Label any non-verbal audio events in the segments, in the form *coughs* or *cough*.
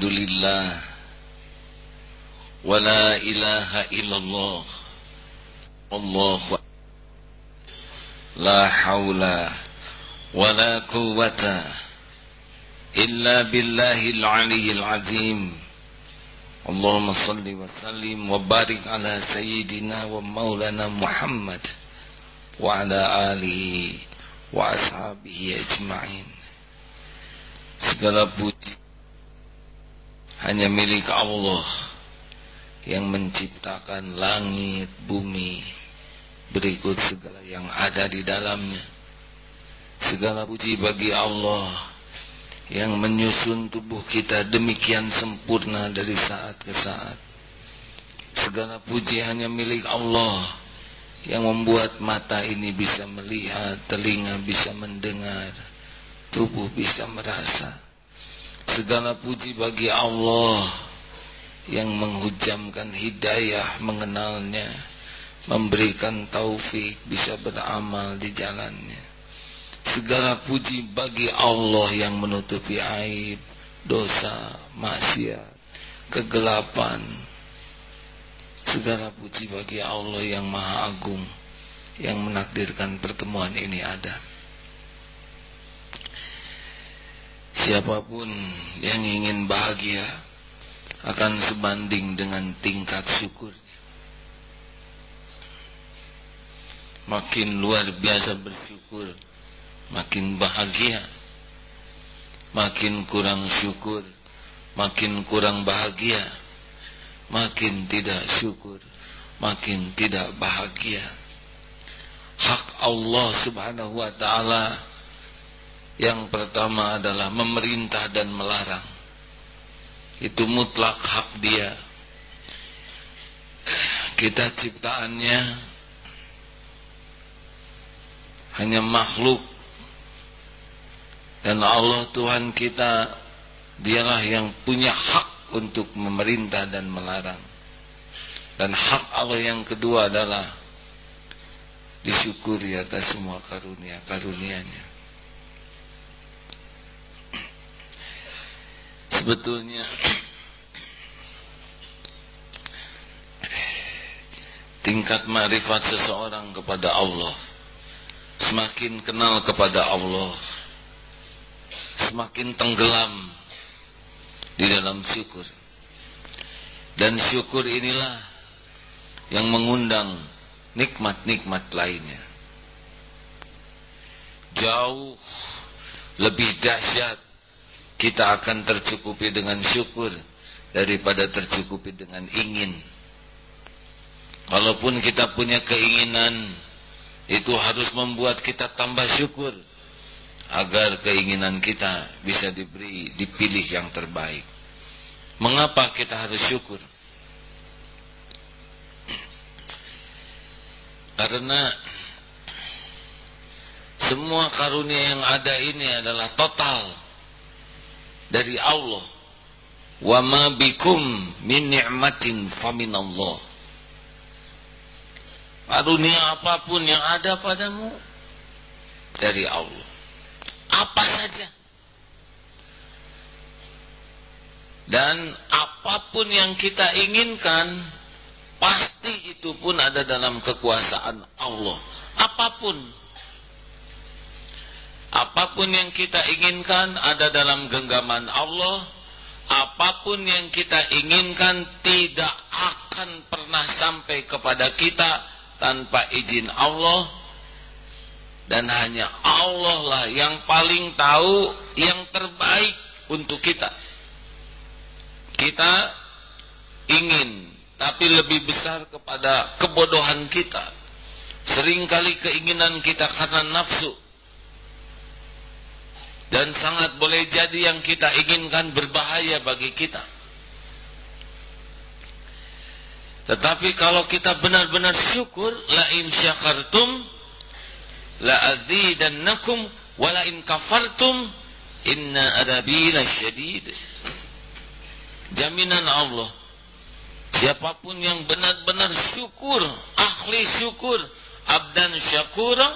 الحمد لله ولا إله إلا الله. الله لا حول ولا قوة إلا بالله العلي العظيم. اللهم صل وسلم وبارك على سيدنا ومولانا محمد وعلى آله وأصحابه أجمعين. segala puji hanya milik Allah yang menciptakan langit, bumi, berikut segala yang ada di dalamnya. Segala puji bagi Allah yang menyusun tubuh kita demikian sempurna dari saat ke saat. Segala puji hanya milik Allah yang membuat mata ini bisa melihat, telinga bisa mendengar, tubuh bisa merasa. Segala puji bagi Allah yang menghujamkan hidayah mengenalnya, memberikan taufik bisa beramal di jalannya. Segala puji bagi Allah yang menutupi aib, dosa, maksiat, kegelapan. Segala puji bagi Allah yang maha agung yang menakdirkan pertemuan ini ada. Siapa pun yang ingin bahagia akan sebanding dengan tingkat syukur. Makin luar biasa bersyukur, makin bahagia. Makin kurang syukur, makin kurang bahagia. Makin tidak syukur, makin tidak bahagia. Hak Allah Subhanahu wa taala yang pertama adalah memerintah dan melarang. Itu mutlak hak dia. Kita ciptaannya hanya makhluk dan Allah Tuhan kita dialah yang punya hak untuk memerintah dan melarang. Dan hak Allah yang kedua adalah disyukuri atas semua karunia Sebetulnya. Tingkat marifat seseorang kepada Allah. Semakin kenal kepada Allah. Semakin tenggelam di dalam syukur. Dan syukur inilah yang mengundang nikmat-nikmat lainnya. Jauh lebih dahsyat kita akan tercukupi dengan syukur daripada tercukupi dengan ingin kalaupun kita punya keinginan itu harus membuat kita tambah syukur agar keinginan kita bisa diberi dipilih yang terbaik. Mengapa kita harus syukur? Karena semua karunia yang ada ini adalah total dari Allah. Wa ma bikum min ni'matin faminallah. Karunia apa pun yang ada padamu dari Allah apa saja. Dan apa pun yang kita inginkan, pasti itu pun ada dalam kekuasaan Allah. Apa pun. Apa pun yang kita inginkan ada dalam genggaman Allah. Apa pun yang kita inginkan tidak akan pernah sampai kepada kita tanpa izin Allah dan hanya Allah lah yang paling tahu yang terbaik untuk kita. Kita ingin, tapi lebih besar kepada kebodohan kita. Seringkali keinginan kita karena nafsu. Dan sangat boleh jadi yang kita inginkan berbahaya bagi kita. Tetapi kalau kita benar-benar syukur, la in syakartum la azidannakum wala in kafartum inna adabi lasyadid jaminan Allah siapa pun yang benar-benar syukur ahli syukur abdan syakura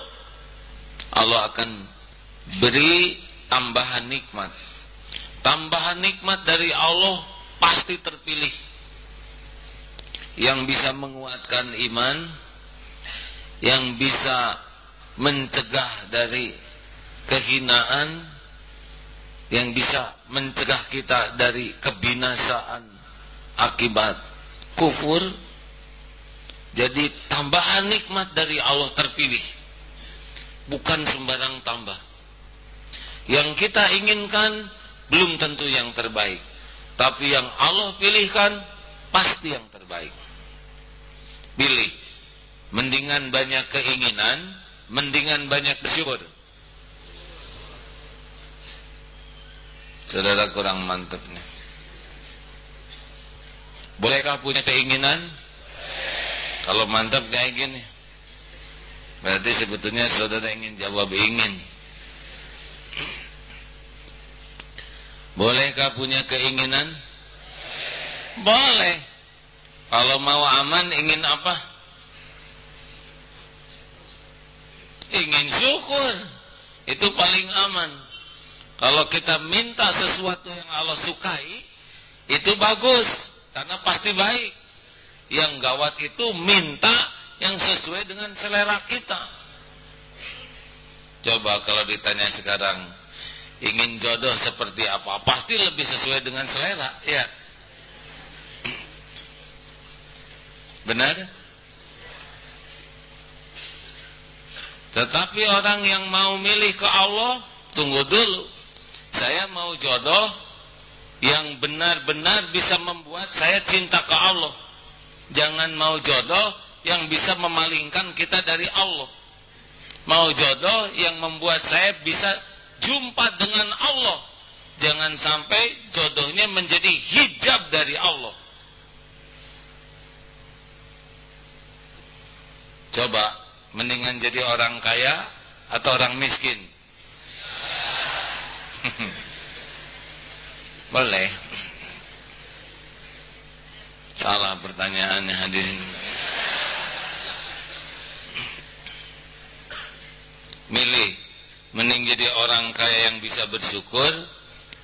Allah akan beri tambahan nikmat. Tambahan nikmat dari Allah pasti terpilih. Yang bisa menguatkan iman yang bisa mencegah dari kehinaan yang bisa mencegah kita dari kebinasaan akibat kufur. Jadi tambahan nikmat dari Allah terpilih. Bukan sembarang tambah yang kita inginkan belum tentu yang terbaik tapi yang Allah pilihkan pasti yang terbaik pilih mendingan banyak keinginan mendingan banyak bersyukur Saudara kurang mantap nih. Bolehkah punya keinginan? Kalau mantap kayak gini. Berarti sebetulnya saudara ingin jawab ingin. Bolehkah punya keinginan? Boleh. Kalau mau aman ingin apa? Ingin syukur. Itu paling aman. Kalau kita minta sesuatu yang Allah sukai, itu bagus, karena pasti baik. Yang gawat itu minta yang sesuai dengan selera kita. Coba kalau ditanya sekarang, ingin jodoh seperti apa? Pasti lebih sesuai dengan selera, ya. Benar? Tetapi orang yang mau milih ke Allah, tunggu dulu. Saya mau jodoh yang benar-benar bisa membuat saya cinta ke Allah. Jangan mau jodoh yang bisa memalingkan kita dari Allah. Mau jodoh yang membuat saya bisa jumpa dengan Allah. Jangan sampai jodohnya menjadi hijab dari Allah. Coba, mendingan jadi orang kaya atau orang miskin? *laughs* Boleh. Salah pertanyaannya hadirin. Milih mending jadi orang kaya yang bisa bersyukur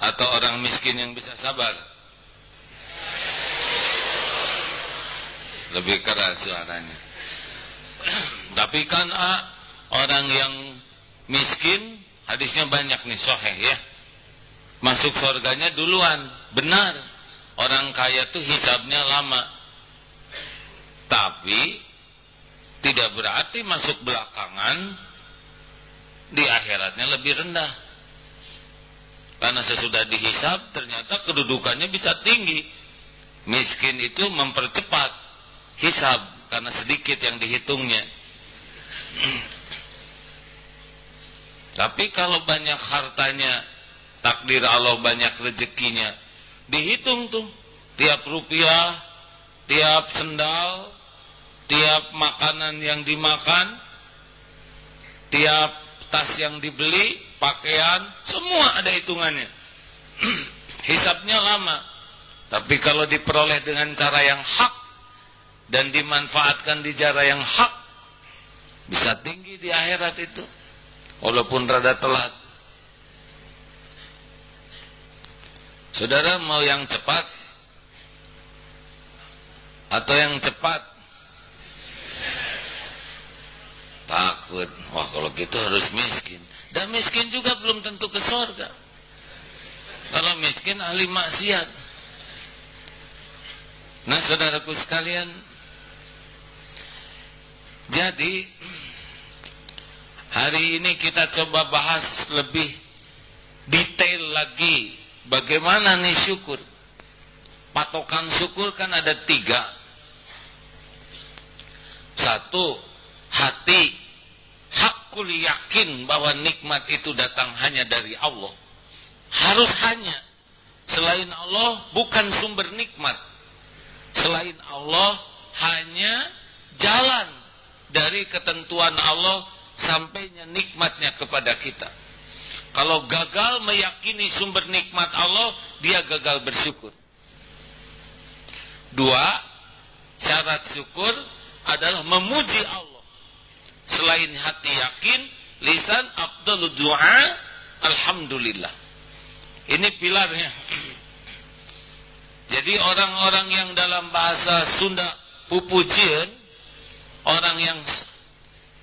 atau orang miskin yang bisa sabar. Lebih keras suaranya. *clears throat* Tapi kan ah, orang yang miskin hadisnya banyak nih soheh ya masuk surganya duluan. Benar. Orang kaya tuh hisabnya lama. Tapi tidak berarti masuk belakangan di akhiratnya lebih rendah. Karena sesudah dihisab ternyata kedudukannya bisa tinggi. Miskin itu mempercepat hisab karena sedikit yang dihitungnya. Tapi kalau banyak hartanya takdir Allah banyak rezekinya dihitung tuh tiap rupiah tiap sendal tiap makanan yang dimakan tiap tas yang dibeli pakaian semua ada hitungannya. *clears throat* Hisapnya lama. Tapi kalau diperoleh dengan cara yang hak dan dimanfaatkan di cara yang hak bisa tinggi di akhirat itu. Walaupun rada telat. Saudara mau yang cepat atau yang cepat? Takut. Wah kalau gitu harus miskin. Dan miskin juga belum tentu ke surga. Kalau miskin ahli maksiat. Nah saudaraku sekalian. Jadi hari ini kita coba bahas lebih detail lagi Bagaimana nih syukur? Patokan syukur kan ada tiga. Satu, hati hakul yakin bahwa nikmat itu datang hanya dari Allah. Harus hanya. Selain Allah bukan sumber nikmat. Selain Allah hanya jalan dari ketentuan Allah sampainya nikmatnya kepada kita. Kalau gagal meyakini sumber nikmat Allah, dia gagal bersyukur. Dua, syarat syukur adalah memuji Allah. Selain hati yakin, lisan afdalu doa, alhamdulillah. Ini pilarnya. Jadi orang-orang yang dalam bahasa Sunda pupujian, orang yang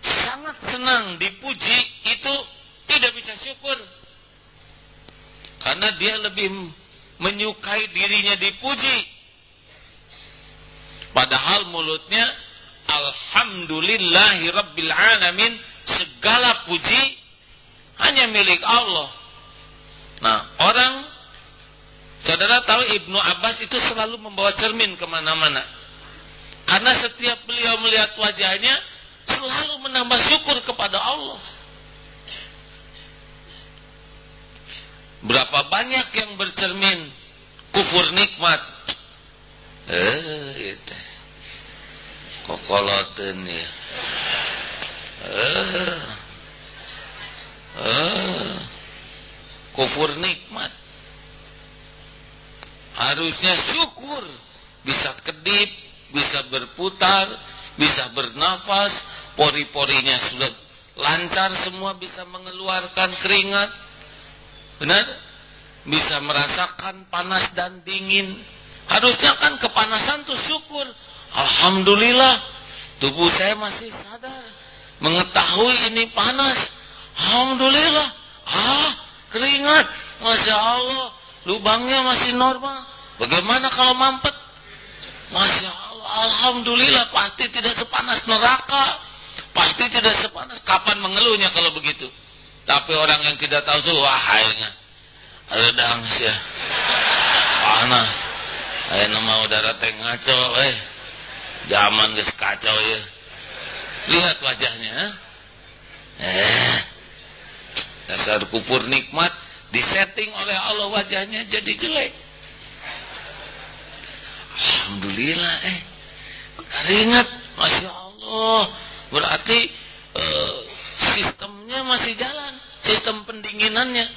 sangat senang dipuji itu tidak bisa syukur. Karena dia lebih menyukai dirinya dipuji. Padahal mulutnya Alhamdulillahi Rabbil Alamin segala puji hanya milik Allah. Nah, orang saudara tahu Ibnu Abbas itu selalu membawa cermin ke mana-mana. Karena setiap beliau melihat wajahnya selalu menambah syukur kepada Allah. Berapa banyak yang bercermin kufur nikmat. Eh, itu. Kokoloten ya. Eh. Eh. Kufur nikmat. Harusnya syukur. Bisa kedip, bisa berputar, bisa bernafas, pori-porinya sudah lancar semua bisa mengeluarkan keringat. Benar? Bisa merasakan panas dan dingin. Harusnya kan kepanasan tuh syukur. Alhamdulillah tubuh saya masih sadar mengetahui ini panas. Alhamdulillah. Ah, keringat. Masya Allah. Lubangnya masih normal. Bagaimana kalau mampet? Masya Allah. Alhamdulillah. Pasti tidak sepanas neraka. Pasti tidak sepanas. Kapan mengeluhnya kalau begitu? Tapi orang yang tidak tahu itu wahainya. Redang sih. Panas. Ayo nama udara teh ngaco eh. Zaman geus kacau ya. Lihat wajahnya. Eh. Dasar kufur nikmat disetting oleh Allah wajahnya jadi jelek. Alhamdulillah eh. Keringat, Masya Allah. Berarti eh, sistemnya masih jalan. Sistem pendinginannya.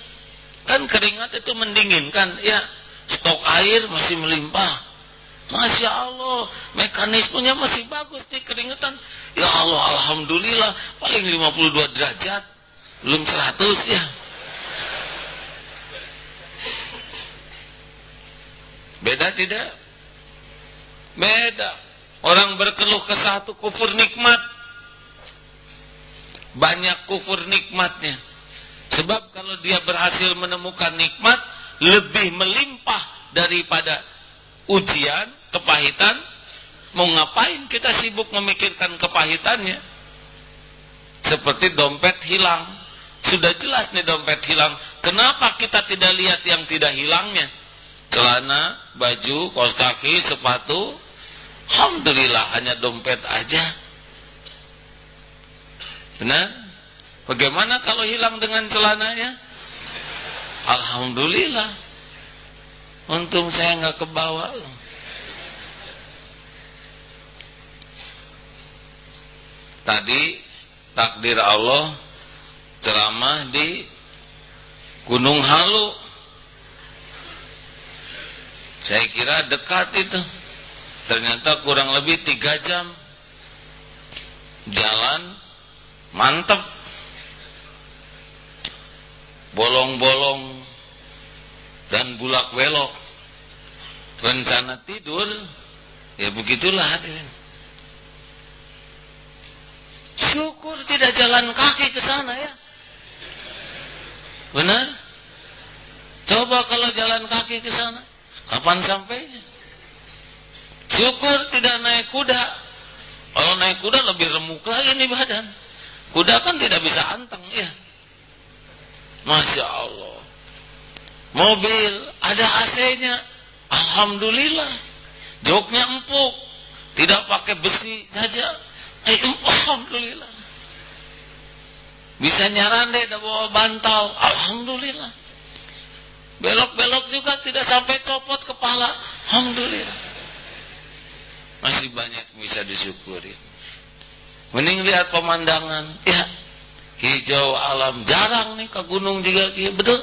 Kan keringat itu mendinginkan. Ya, stok air masih melimpah. Masya Allah, mekanismenya masih bagus di keringetan. Ya Allah, Alhamdulillah, paling 52 derajat, belum 100 ya. Beda tidak? Beda. Orang berkeluh ke satu kufur nikmat. Banyak kufur nikmatnya. Sebab kalau dia berhasil menemukan nikmat, lebih melimpah daripada ujian, kepahitan, mau ngapain kita sibuk memikirkan kepahitannya? Seperti dompet hilang. Sudah jelas nih dompet hilang. Kenapa kita tidak lihat yang tidak hilangnya? Celana, baju, kaos kaki, sepatu. Alhamdulillah hanya dompet aja. Benar? Bagaimana kalau hilang dengan celananya? Alhamdulillah. Untung saya nggak kebawa. Tadi takdir Allah ceramah di Gunung Halu. Saya kira dekat itu. Ternyata kurang lebih tiga jam jalan mantep. Bolong-bolong dan bulak belok. Rencana tidur ya begitulah hadirin. Syukur tidak jalan kaki ke sana ya. Benar? Coba kalau jalan kaki ke sana, kapan sampainya? Syukur tidak naik kuda. Kalau naik kuda lebih remuk lagi nih badan. Kuda kan tidak bisa anteng ya. Masya Allah. Mobil ada AC-nya. Alhamdulillah. Joknya empuk. Tidak pakai besi saja Eh, Alhamdulillah. Bisa nyarande dan bawa bantal. Alhamdulillah. Belok-belok juga tidak sampai copot kepala. Alhamdulillah. Masih banyak bisa disyukuri. Mending lihat pemandangan. Ya. Hijau alam. Jarang nih ke gunung juga. Ya, betul.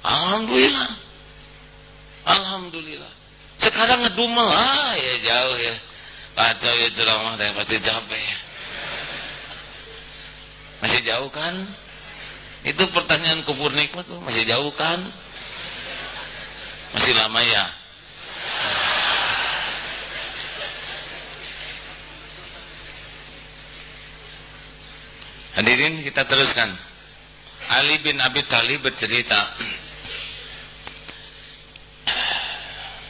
Alhamdulillah. Alhamdulillah. Sekarang ngedumel. Ah ya jauh ya. Kacau ya ceramah dan pasti capek. Masih jauh kan? Itu pertanyaan kubur nikmat tuh masih jauh kan? Masih lama ya? Hadirin kita teruskan. Ali bin Abi Thalib bercerita.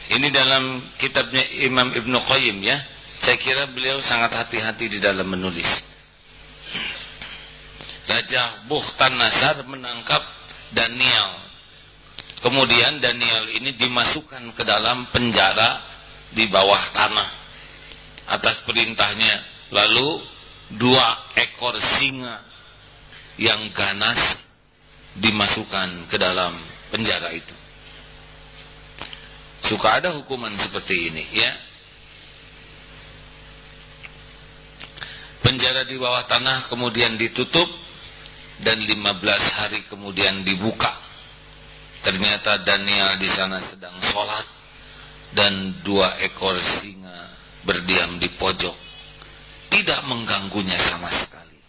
Ini dalam kitabnya Imam Ibn Qayyim ya. Saya kira beliau sangat hati-hati di dalam menulis. Raja Bukhtan Nasar menangkap Daniel. Kemudian Daniel ini dimasukkan ke dalam penjara di bawah tanah atas perintahnya. Lalu dua ekor singa yang ganas dimasukkan ke dalam penjara itu. Suka ada hukuman seperti ini ya. Penjara di bawah tanah kemudian ditutup dan 15 hari kemudian dibuka. Ternyata Daniel di sana sedang sholat dan dua ekor singa berdiam di pojok. Tidak mengganggunya sama sekali.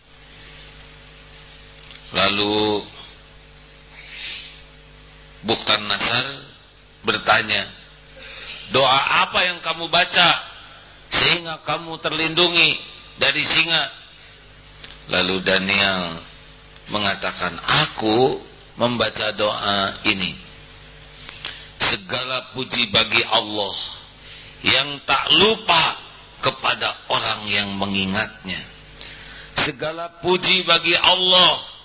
Lalu Buktan Nasar bertanya, doa apa yang kamu baca sehingga kamu terlindungi dari singa? Lalu Daniel mengatakan aku membaca doa ini. Segala puji bagi Allah yang tak lupa kepada orang yang mengingatnya. Segala puji bagi Allah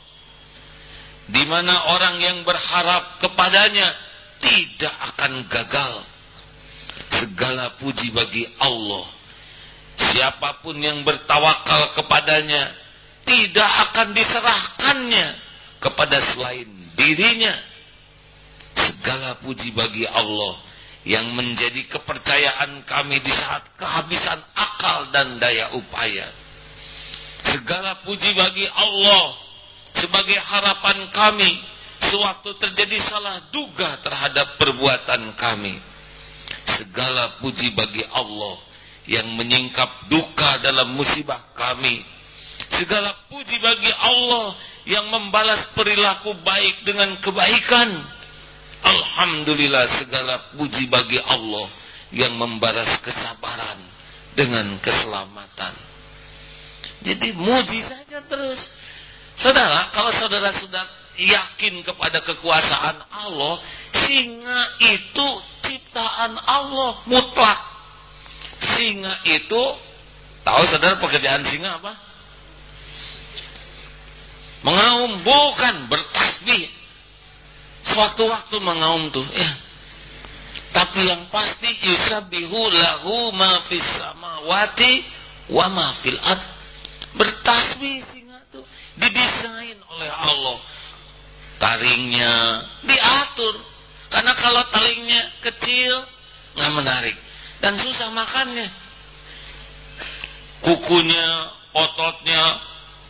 di mana orang yang berharap kepadanya tidak akan gagal segala puji bagi Allah siapa pun yang bertawakal kepadanya tidak akan diserahkannya kepada selain dirinya. Segala puji bagi Allah yang menjadi kepercayaan kami di saat kehabisan akal dan daya upaya. Segala puji bagi Allah sebagai harapan kami sewaktu terjadi salah duga terhadap perbuatan kami. Segala puji bagi Allah yang menyingkap duka dalam musibah kami Segala puji bagi Allah yang membalas perilaku baik dengan kebaikan. Alhamdulillah segala puji bagi Allah yang membalas kesabaran dengan keselamatan. Jadi muji saja terus. Saudara, kalau saudara sudah yakin kepada kekuasaan Allah, singa itu ciptaan Allah mutlak. Singa itu, tahu saudara pekerjaan singa apa? Mengaum bukan bertasbih. Suatu-waktu mengaum tuh ya. Tapi yang pasti yusabihu lahu ma fis samawati wa ma fil ard. Bertasbih singa tuh didesain oleh Allah. Taringnya diatur. Karena kalau taringnya kecil nggak menarik. Dan susah makannya. Kukunya, ototnya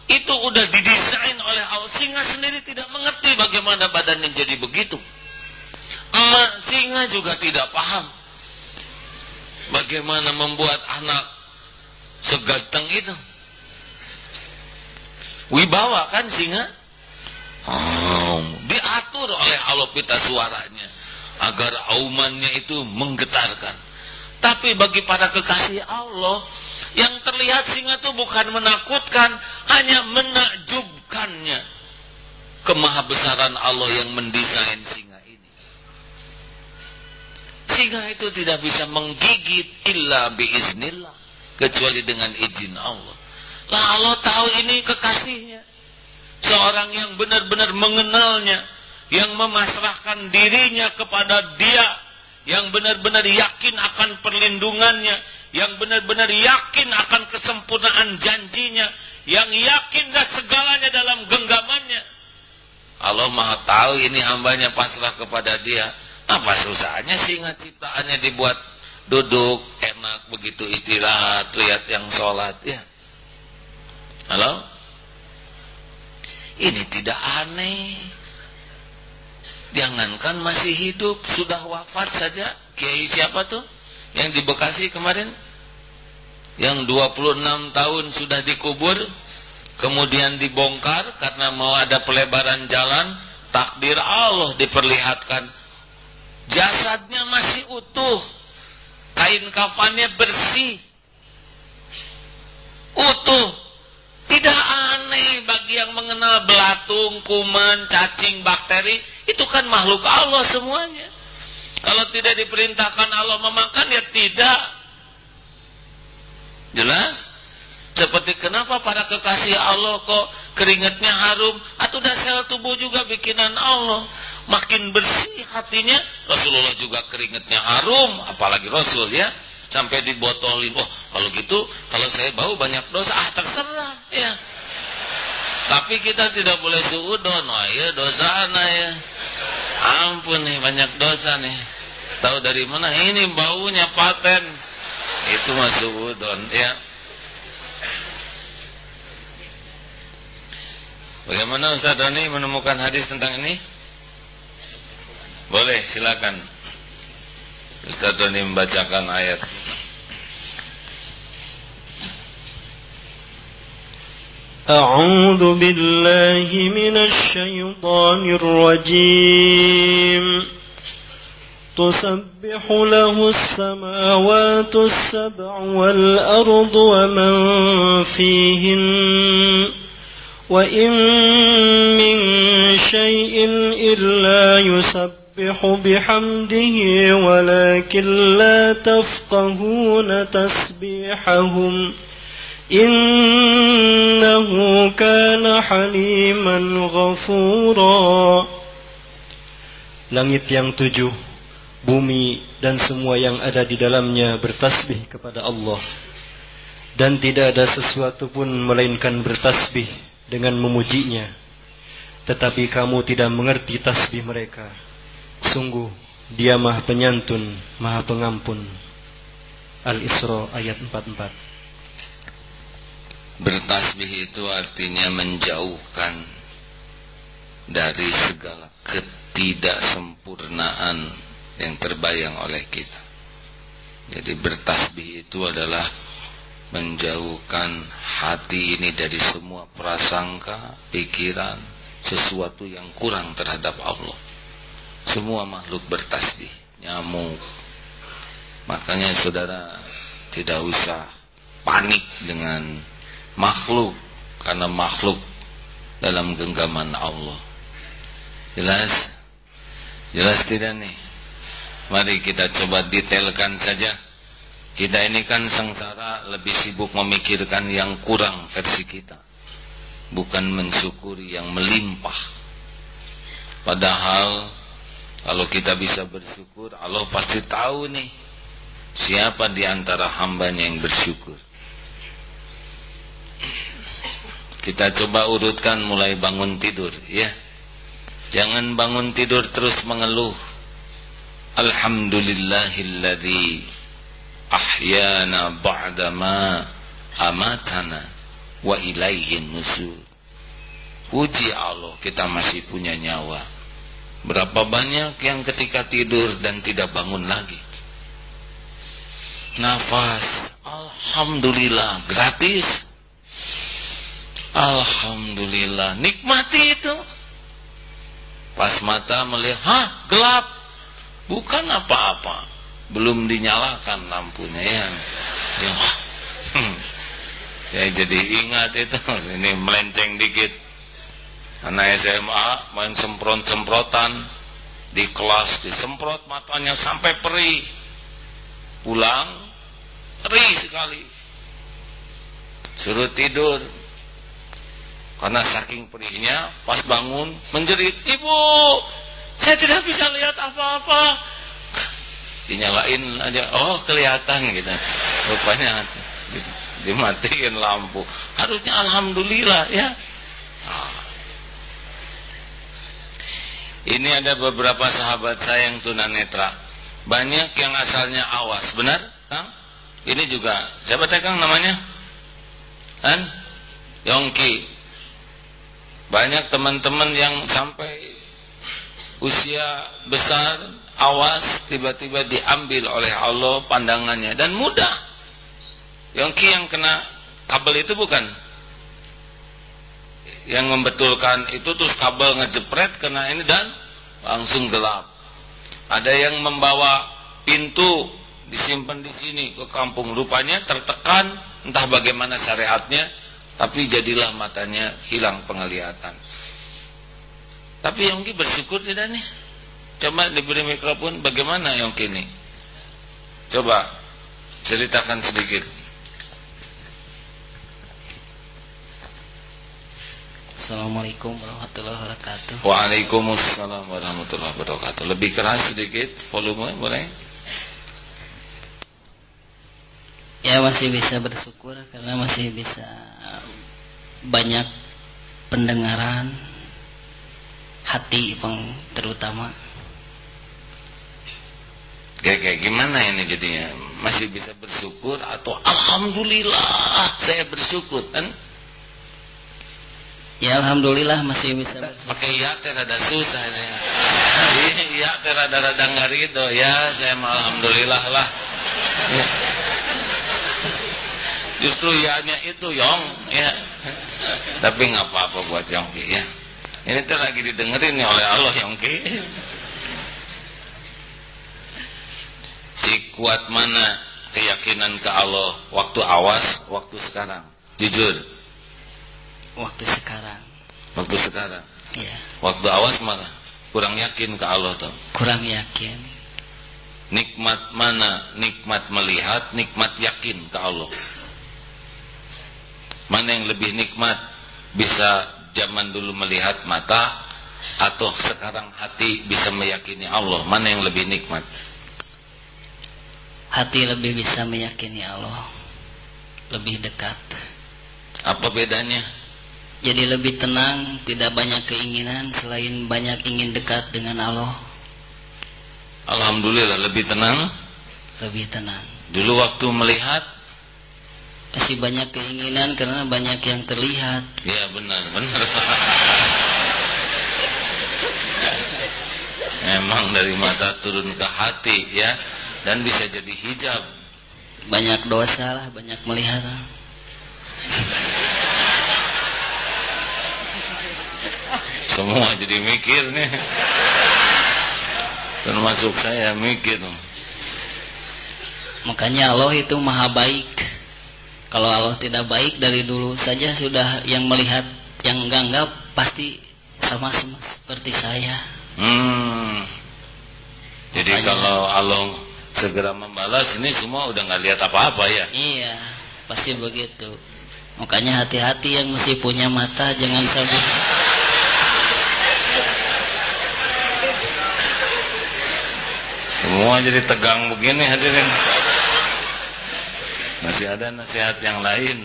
itu udah didesain oleh Allah. Singa sendiri tidak mengerti bagaimana badannya jadi begitu. Emak singa juga tidak paham bagaimana membuat anak seganteng itu. Wibawa kan singa diatur oleh Allah pita suaranya agar aumannya itu menggetarkan tapi bagi para kekasih Allah yang terlihat singa itu bukan menakutkan, hanya menakjubkannya. Kemahabesaran Allah yang mendesain singa ini. Singa itu tidak bisa menggigit illa biiznillah. Kecuali dengan izin Allah. Lah Allah tahu ini kekasihnya. Seorang yang benar-benar mengenalnya. Yang memasrahkan dirinya kepada dia. Yang benar-benar yakin akan perlindungannya yang benar-benar yakin akan kesempurnaan janjinya, yang yakin segalanya dalam genggamannya. Allah maha tahu ini hambanya pasrah kepada dia. Apa susahnya singa ciptaannya dibuat duduk enak begitu istirahat lihat yang sholat ya. Halo? Ini tidak aneh. Jangankan masih hidup, sudah wafat saja. Kiai siapa tuh? Yang di Bekasi kemarin yang 26 tahun sudah dikubur kemudian dibongkar karena mau ada pelebaran jalan takdir Allah diperlihatkan Jasadnya masih utuh. Kain kafannya bersih. Utuh. Tidak aneh bagi yang mengenal belatung, kuman, cacing, bakteri. Itu kan makhluk Allah semuanya. Kalau tidak diperintahkan Allah memakan ya tidak. Jelas? Seperti kenapa pada kekasih Allah kok keringatnya harum atau dasar tubuh juga bikinan Allah makin bersih hatinya Rasulullah juga keringatnya harum apalagi Rasul ya sampai dibotolin. Oh kalau gitu kalau saya bau banyak dosa. Ah terserah ya. Tapi kita tidak boleh suudon oh ya dosa anak ya. Ampun nih banyak dosa nih. Tahu dari mana? Ini baunya paten. Itu masuk udon ya. Bagaimana Ustaz Doni menemukan hadis tentang ini? Boleh, silakan. Ustaz Doni membacakan ayat. أعوذ بالله من الشيطان الرجيم تسبح له السماوات السبع والأرض ومن فيهن وإن من شيء إلا يسبح بحمده ولكن لا تفقهون تسبيحهم إنه كان حليما غفورا Langit yang tujuh, bumi dan semua yang ada di dalamnya bertasbih kepada Allah. Dan tidak ada sesuatu pun melainkan bertasbih dengan memujinya. Tetapi kamu tidak mengerti tasbih mereka. Sungguh, dia maha penyantun, maha pengampun. Al-Isra ayat 44. Bertasbih itu artinya menjauhkan dari segala ketidaksempurnaan yang terbayang oleh kita. Jadi bertasbih itu adalah menjauhkan hati ini dari semua prasangka, pikiran, sesuatu yang kurang terhadap Allah. Semua makhluk bertasbih, nyamuk. Makanya saudara tidak usah panik dengan makhluk karena makhluk dalam genggaman Allah. Jelas? Jelas tidak nih? Mari kita coba detailkan saja kita ini kan sengsara lebih sibuk memikirkan yang kurang versi kita. Bukan mensyukuri yang melimpah. Padahal kalau kita bisa bersyukur, Allah pasti tahu nih siapa di antara hambanya yang bersyukur. Kita coba urutkan mulai bangun tidur, ya. Jangan bangun tidur terus mengeluh. Alhamdulillahilladzi ahyana ba'dama amatana wa ilaihin nusur Puji Allah kita masih punya nyawa. Berapa banyak yang ketika tidur dan tidak bangun lagi. Nafas, Alhamdulillah, gratis. Alhamdulillah, nikmati itu. Pas mata melihat, hah gelap. Bukan apa-apa belum dinyalakan lampunya ya. *laughs* hmm, saya jadi ingat itu ini melenceng dikit anak SMA main semprot-semprotan di kelas disemprot matanya sampai perih. Pulang perih sekali. Suruh tidur. Karena saking perihnya pas bangun menjerit ibu saya tidak bisa lihat apa-apa. Dinyalain aja oh kelihatan gitu. Rupanya dimatiin lampu. Harusnya alhamdulillah ya. Nah. Ini ada beberapa sahabat saya yang tunanetra. Banyak yang asalnya awas benar? Kang? ini juga siapa teh Kang namanya? Kan Yongki. Banyak teman-teman yang sampai usia besar awas tiba-tiba diambil oleh Allah pandangannya. Dan mudah. Yongki yang kena kabel itu bukan yang membetulkan itu terus kabel ngejepret kena ini dan langsung gelap Ada yang membawa pintu disimpan di sini ke kampung. Rupanya tertekan, entah bagaimana syariatnya, tapi jadilah matanya hilang penglihatan. Tapi Yongki bersyukur tidak nih? Coba diberi mikrofon, bagaimana Yongki ini? Coba ceritakan sedikit. Assalamualaikum warahmatullahi wabarakatuh. Waalaikumsalam warahmatullahi wabarakatuh. Lebih keras sedikit volume boleh? Ya masih bisa bersyukur karena masih bisa banyak pendengaran hati bang terutama. Kayak, kayak gimana ini jadinya? Masih bisa bersyukur atau alhamdulillah saya bersyukur kan? Ya alhamdulillah masih bisa Pakai ya teh rada susah ini. Iya teh rada ngarido ya saya mau alhamdulillah lah. Ya. Justru ya-nya itu Yong ya. Tapi nggak apa-apa buat Yongki ya. Ini tuh lagi didengerin nih oleh Allah Yongki. Si kuat mana keyakinan ke Allah waktu awas, waktu sekarang? Jujur waktu sekarang. Waktu sekarang. Iya. Waktu awas malah kurang yakin ke Allah tuh. Kurang yakin. Nikmat mana? Nikmat melihat, nikmat yakin ke Allah. Mana yang lebih nikmat? Bisa zaman dulu melihat mata atau sekarang hati bisa meyakini Allah? Mana yang lebih nikmat? Hati lebih bisa meyakini Allah. Lebih dekat. Apa bedanya? Jadi lebih tenang, tidak banyak keinginan selain banyak ingin dekat dengan Allah. Alhamdulillah lebih tenang. Lebih tenang. Dulu waktu melihat masih banyak keinginan karena banyak yang terlihat. Ya benar, benar. *laughs* Memang dari mata turun ke hati ya dan bisa jadi hijab. Banyak dosa lah, banyak melihat. *laughs* Semua jadi mikir nih. Termasuk saya mikir. Makanya Allah itu maha baik. Kalau Allah tidak baik dari dulu saja sudah yang melihat yang enggak-enggak pasti sama sama seperti saya. Hmm. Jadi Makanya, kalau Allah segera membalas ini semua udah nggak lihat apa-apa ya? Iya, pasti begitu. Makanya hati-hati yang masih punya mata jangan sampai Semua jadi tegang begini hadirin. Masih ada nasihat yang lain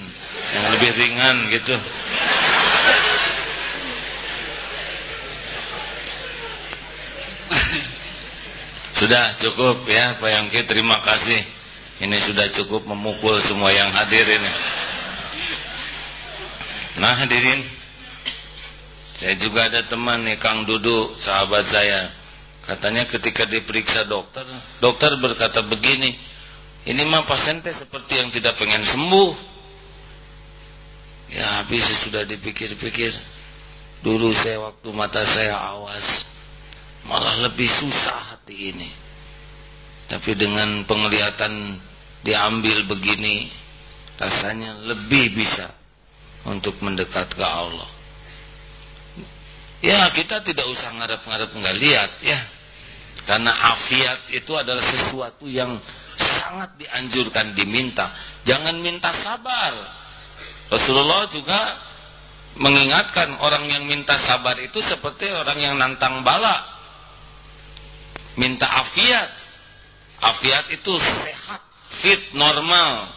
yang lebih ringan gitu. Sudah cukup ya Pak Yongki terima kasih. Ini sudah cukup memukul semua yang hadir ini. Nah hadirin, saya juga ada teman nih Kang Dudu, sahabat saya. Katanya ketika diperiksa dokter, dokter berkata begini, ini mah pasien teh seperti yang tidak pengen sembuh. Ya habis sudah dipikir-pikir. Dulu saya waktu mata saya awas, malah lebih susah hati ini. Tapi dengan penglihatan diambil begini, rasanya lebih bisa untuk mendekat ke Allah. Ya kita tidak usah ngarep-ngarep nggak lihat ya. Karena afiat itu adalah sesuatu yang sangat dianjurkan diminta. Jangan minta sabar. Rasulullah juga mengingatkan orang yang minta sabar itu seperti orang yang nantang bala. Minta afiat. Afiat itu sehat, fit, normal.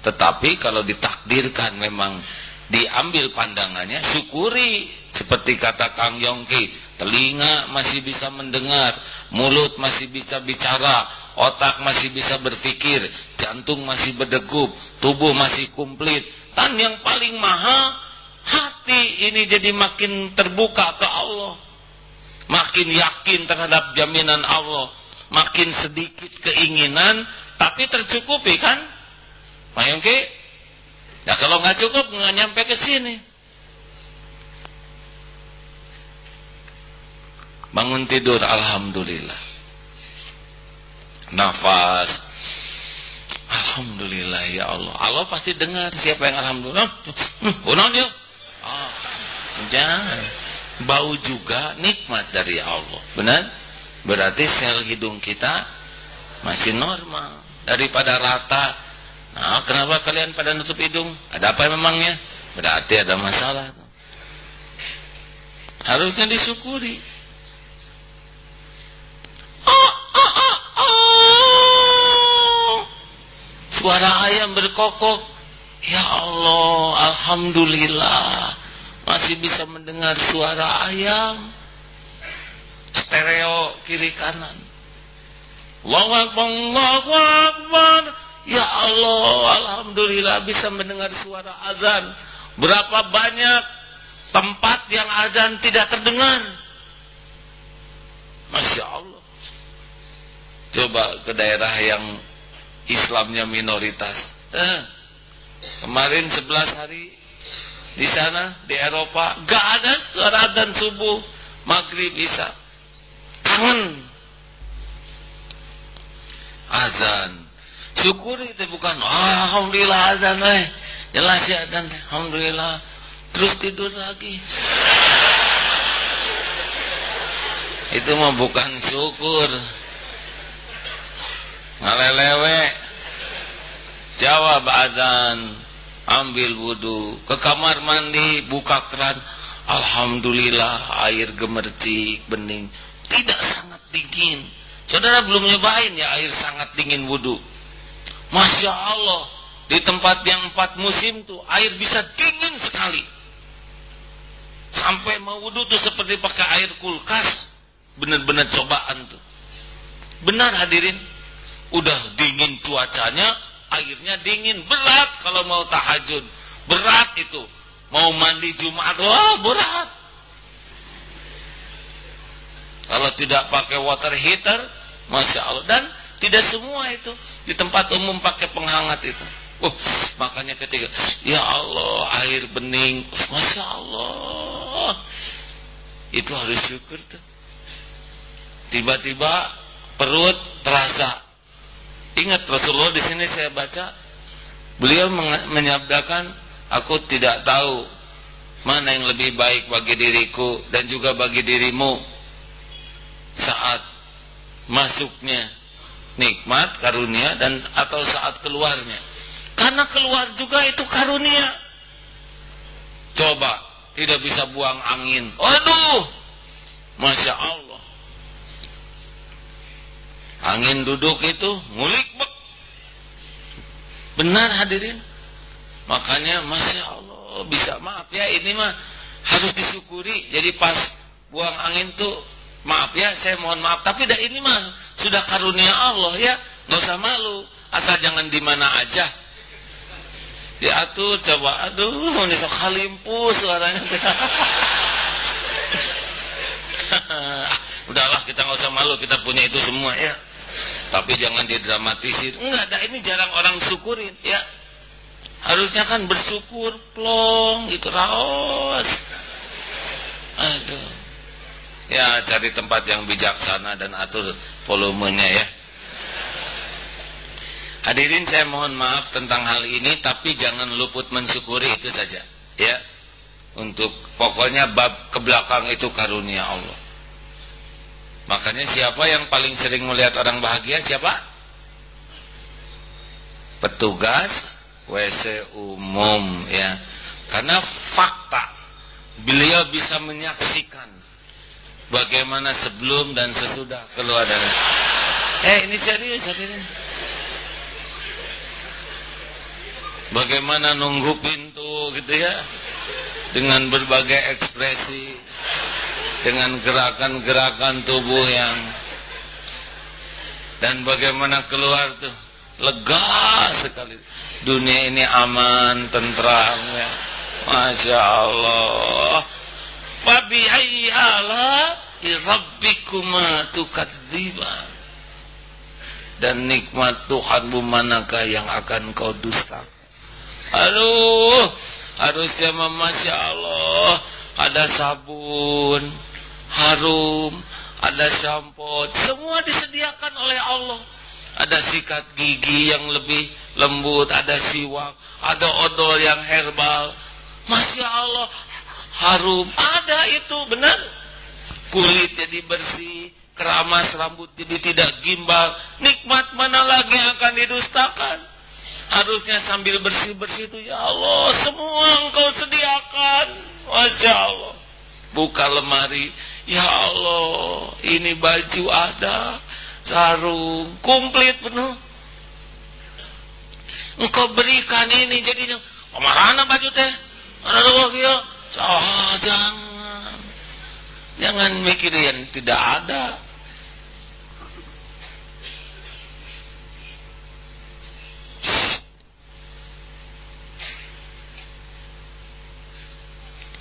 Tetapi kalau ditakdirkan memang diambil pandangannya, syukuri. Seperti kata Kang Yongki, telinga masih bisa mendengar, mulut masih bisa bicara, otak masih bisa berpikir, jantung masih berdegup, tubuh masih komplit. Dan yang paling mahal, hati ini jadi makin terbuka ke Allah. Makin yakin terhadap jaminan Allah. Makin sedikit keinginan, tapi tercukupi kan? Pak Yongki? Ya kalau nggak cukup, nggak nyampe ke sini. Bangun tidur alhamdulillah. nafas. Alhamdulillah ya Allah. Allah pasti dengar siapa yang alhamdulillah. Hmm, dia. Oh, jangan. Bau juga nikmat dari Allah. Benar? Berarti sel hidung kita masih normal daripada rata. Nah, kenapa kalian pada nutup hidung? Ada apa memangnya? Berarti ada masalah. Harusnya disyukuri. Oh, oh, oh. Suara ayam berkokok. Ya Allah, Alhamdulillah. Masih bisa mendengar suara ayam. Stereo kiri kanan. Allahu Akbar. Ya Allah, Alhamdulillah bisa mendengar suara azan. Berapa banyak tempat yang azan tidak terdengar. Masya Allah. Coba ke daerah yang Islamnya minoritas. Eh, kemarin 11 hari di sana di Eropa gak ada suara azan subuh, maghrib, isya. Kangen. Azan. Syukuri itu bukan alhamdulillah azan eh. Jelas ya azan alhamdulillah terus tidur lagi itu mah bukan syukur ngalelewe jawab azan. Ambil wudhu ke kamar mandi buka keran. Alhamdulillah air gemercik bening. Tidak sangat dingin. Saudara belum nyobain ya air sangat dingin wudhu Masya Allah di tempat yang empat musim tuh air bisa dingin sekali. Sampai mau wudhu tuh seperti pakai air kulkas. Benar-benar cobaan tuh. Benar hadirin. Udah dingin cuacanya, airnya dingin. Berat kalau mau tahajud. Berat itu. Mau mandi Jumat, wah berat. Kalau tidak pakai water heater, Masya Allah. Dan tidak semua itu. Di tempat umum pakai penghangat itu. Oh, makanya ketika ya Allah air bening, masya Allah, itu harus syukur tuh. Tiba-tiba perut terasa. Ingat Rasulullah di sini saya baca, beliau menyabdakan, aku tidak tahu mana yang lebih baik bagi diriku dan juga bagi dirimu saat masuknya nikmat karunia dan atau saat keluarnya karena keluar juga itu karunia. Coba, tidak bisa buang angin. Aduh, Masya Allah. Angin duduk itu ngulik bek. Benar hadirin. Makanya Masya Allah bisa maaf ya ini mah harus disyukuri. Jadi pas buang angin tuh maaf ya saya mohon maaf. Tapi dah ini mah sudah karunia Allah ya. Gak usah malu. Asal jangan di mana aja diatur coba aduh *laughs* ini sok halimpu suaranya *laughs* udahlah kita nggak usah malu kita punya itu semua ya tapi jangan didramatisir. Enggak ada ini jarang orang syukurin ya. Harusnya kan bersyukur plong gitu raos. Aduh. Ya cari tempat yang bijaksana dan atur volumenya ya. Hadirin saya mohon maaf tentang hal ini tapi jangan luput mensyukuri itu saja ya. Untuk pokoknya bab ke belakang itu karunia Allah. Makanya siapa yang paling sering melihat orang bahagia siapa? Petugas WC umum ya. Karena fakta beliau bisa menyaksikan bagaimana sebelum dan sesudah keluar dari Eh ini serius hadirin bagaimana nunggu pintu gitu ya dengan berbagai ekspresi dengan gerakan-gerakan tubuh yang dan bagaimana keluar tuh lega sekali. Dunia ini aman tentram ya. Masya Allah. Fabi ayyala rabbikuma tukadziban dan nikmat Tuhanmu manakah yang akan kau dustakan Aduh, harusnya Masya Allah. Ada sabun, harum, ada shampoo, semua disediakan oleh Allah. ada sikat gigi yang lebih lembut, ada siwak, ada odol yang herbal. Masya Allah, harum. Ada itu, benar. Kulit jadi bersih, keramas rambut jadi tidak gimbal. Nikmat mana lagi yang akan didustakan? Harusnya sambil bersih-bersih itu, ya Allah, semua engkau sediakan. Masya Allah. Buka lemari, ya Allah, ini baju ada, sarung, komplit penuh. Engkau berikan ini jadinya, mana baju teh? Doang ya? Jangan. Jangan mikir yang tidak ada.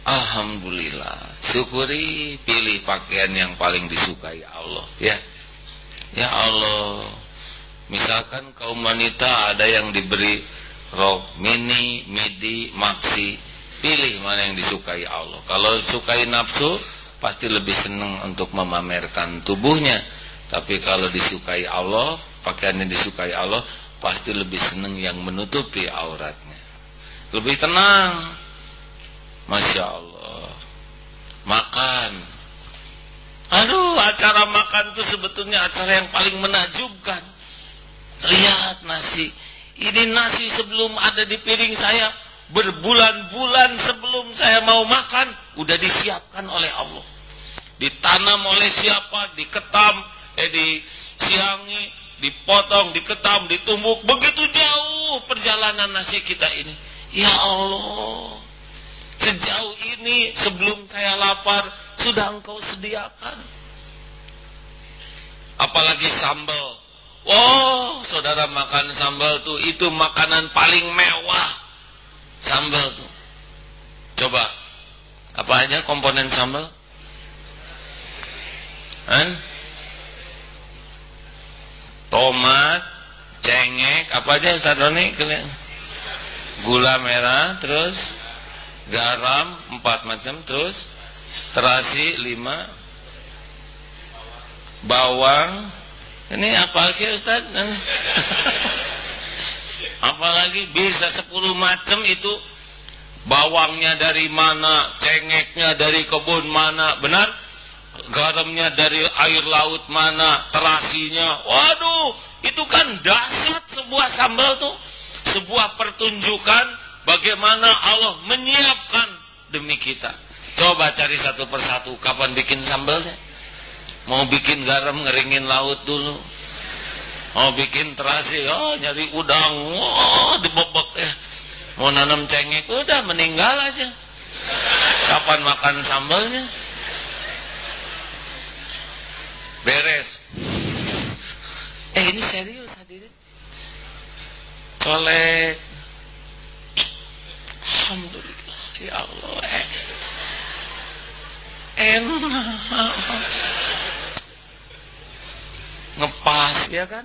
Alhamdulillah. Syukuri pilih pakaian yang paling disukai Allah ya. Ya Allah. Misalkan kaum wanita ada yang diberi rok mini, midi, maxi. Pilih mana yang disukai Allah. Kalau sukai nafsu, pasti lebih senang untuk memamerkan tubuhnya. Tapi kalau disukai Allah, pakaian yang disukai Allah, pasti lebih senang yang menutupi auratnya. Lebih tenang. Masya Allah. Makan Aduh, acara makan itu sebetulnya acara yang paling menajubkan. Lihat nasi. Ini nasi sebelum ada di piring saya. Berbulan-bulan sebelum saya mau makan. Udah disiapkan oleh Allah. Ditanam oleh siapa? Diketam. Eh, disiangi. Dipotong, diketam, ditumbuk. Begitu jauh perjalanan nasi kita ini. Ya Allah. Sejauh ini sebelum saya lapar sudah engkau sediakan. Apalagi sambal. Oh, saudara makan sambal tuh itu makanan paling mewah. Sambal tuh. Coba. Apa aja komponen sambal? Kan? Tomat, cengek, apa aja Ustaz Roni? Gula merah, terus garam empat macam, terus terasi lima. Bawang. Ini apa lagi Ustaz? *laughs* Apalagi bisa sepuluh macam itu. Bawangnya dari mana cengeknya dari kebun mana benar? Garamnya dari air laut mana terasinya. Waduh itu kan dahsyat sebuah sambal tuh. Sebuah pertunjukan bagaimana Allah menyiapkan demi kita Coba cari satu persatu kapan bikin sambalnya. Mau bikin garam ngeringin laut dulu. Mau bikin terasi, oh nyari udang, oh dibobok ya. Mau nanam cengek, udah meninggal aja. Kapan makan sambalnya? Beres. Eh ini serius hadirin. Colek. Alhamdulillah. Ya Allah. Eh. Enak ngepas. Ya kan?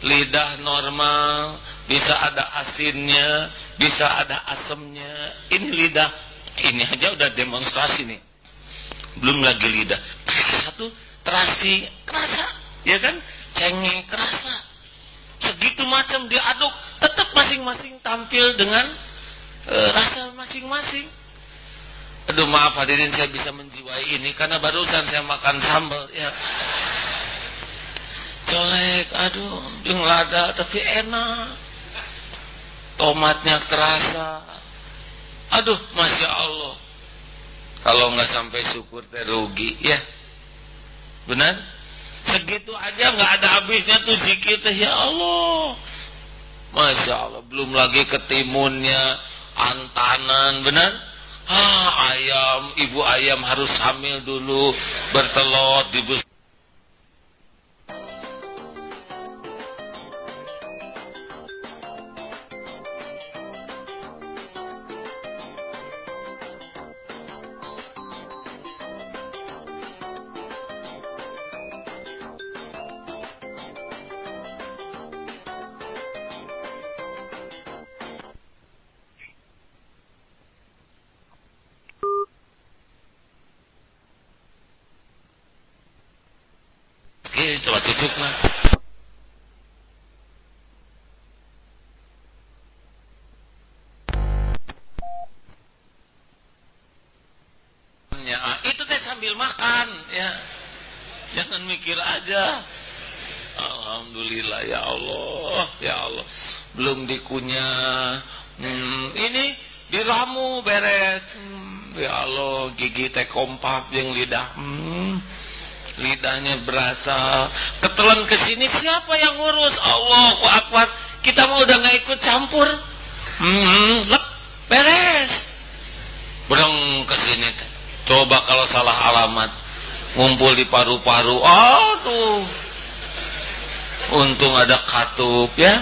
Lidah normal bisa ada asinnya bisa ada asemnya. Ini lidah ini aja udah demonstrasi nih. Belum lagi lidah. Satu terasi kerasa. Ya kan? Cengeng kerasa. Segitu macam diaduk tetap masing-masing tampil dengan e, rasa masing-masing Aduh maaf hadirin saya bisa menjiwai ini karena barusan saya makan sambal ya. Colek, aduh, jeng lada tapi enak. Tomatnya kerasa. Aduh, masya Allah. Kalau nggak sampai syukur teh rugi ya. Benar? Segitu aja nggak ada habisnya tuh zikir ya Allah. Masya Allah, belum lagi ketimunnya, antanan, benar? Ah, ayam, ibu ayam harus hamil dulu, bertelur, dibus makan ya. Jangan mikir aja. Alhamdulillah ya Allah ya Allah. Belum dikunyah. Hmm, ini diramu beres. Hmm, ya Allah gigi teh kompak jeng lidah. Hmm, lidahnya berasa. Ketelan ke sini siapa yang ngurus? Allahu Akbar. Kita mau udah nggak ikut campur. Hmm, lep, beres. Berang ke sini coba kalau salah alamat ngumpul di paru-paru. Aduh. Untung ada katup ya.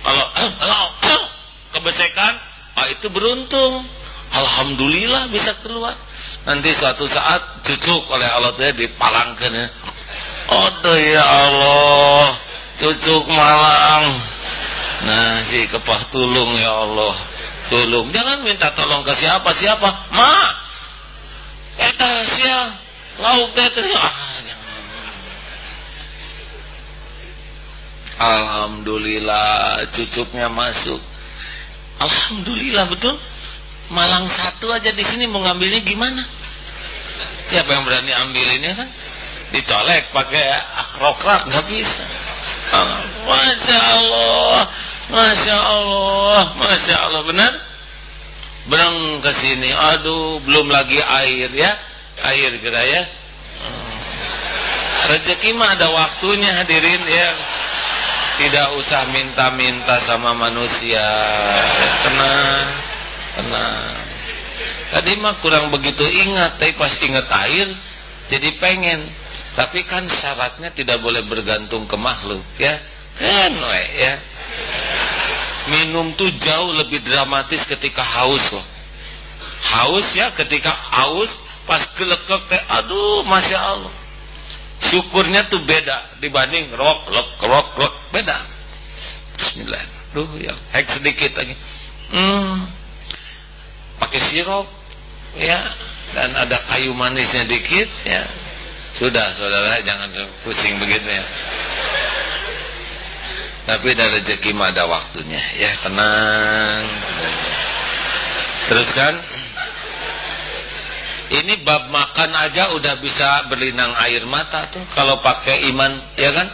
Kalau *clears throat* *clears throat* kebesekan ah itu beruntung. Alhamdulillah bisa keluar. Nanti suatu saat cucuk oleh Allah tuh ya dipalangkan ya. Aduh ya Allah. Cucuk malang. Nah si kepah tulung ya Allah. Tulung. Jangan minta tolong ke siapa siapa ma eta sia lauk teh ah Alhamdulillah cucuknya masuk. Alhamdulillah betul. Malang satu aja di sini mau ngambilnya gimana? Siapa yang berani ambil ini kan? Dicolek pakai rokrak nggak bisa. Ah, Masya Allah, Masya Allah, Masya Allah benar. Berang ke sini, aduh belum lagi air ya, air kira ya. Hmm. Rezeki mah ada waktunya hadirin ya. Tidak usah minta-minta sama manusia. Tenang tenang. Tadi mah kurang begitu ingat tapi pas ingat air jadi pengen. Tapi kan syaratnya tidak boleh bergantung ke makhluk ya. Kan we, ya minum tuh jauh lebih dramatis ketika haus loh. Haus ya ketika haus pas kelekek teh aduh masya Allah. Syukurnya tuh beda dibanding rok rok rok rok. Beda. Bismillah. Duh ya hek sedikit lagi hmm, pakai sirup ya dan ada kayu manisnya dikit ya. Sudah saudara jangan pusing begitu ya tapi ada rezeki mah ada waktunya ya tenang teruskan ini bab makan aja udah bisa berlinang air mata tuh kalau pakai iman, ya kan?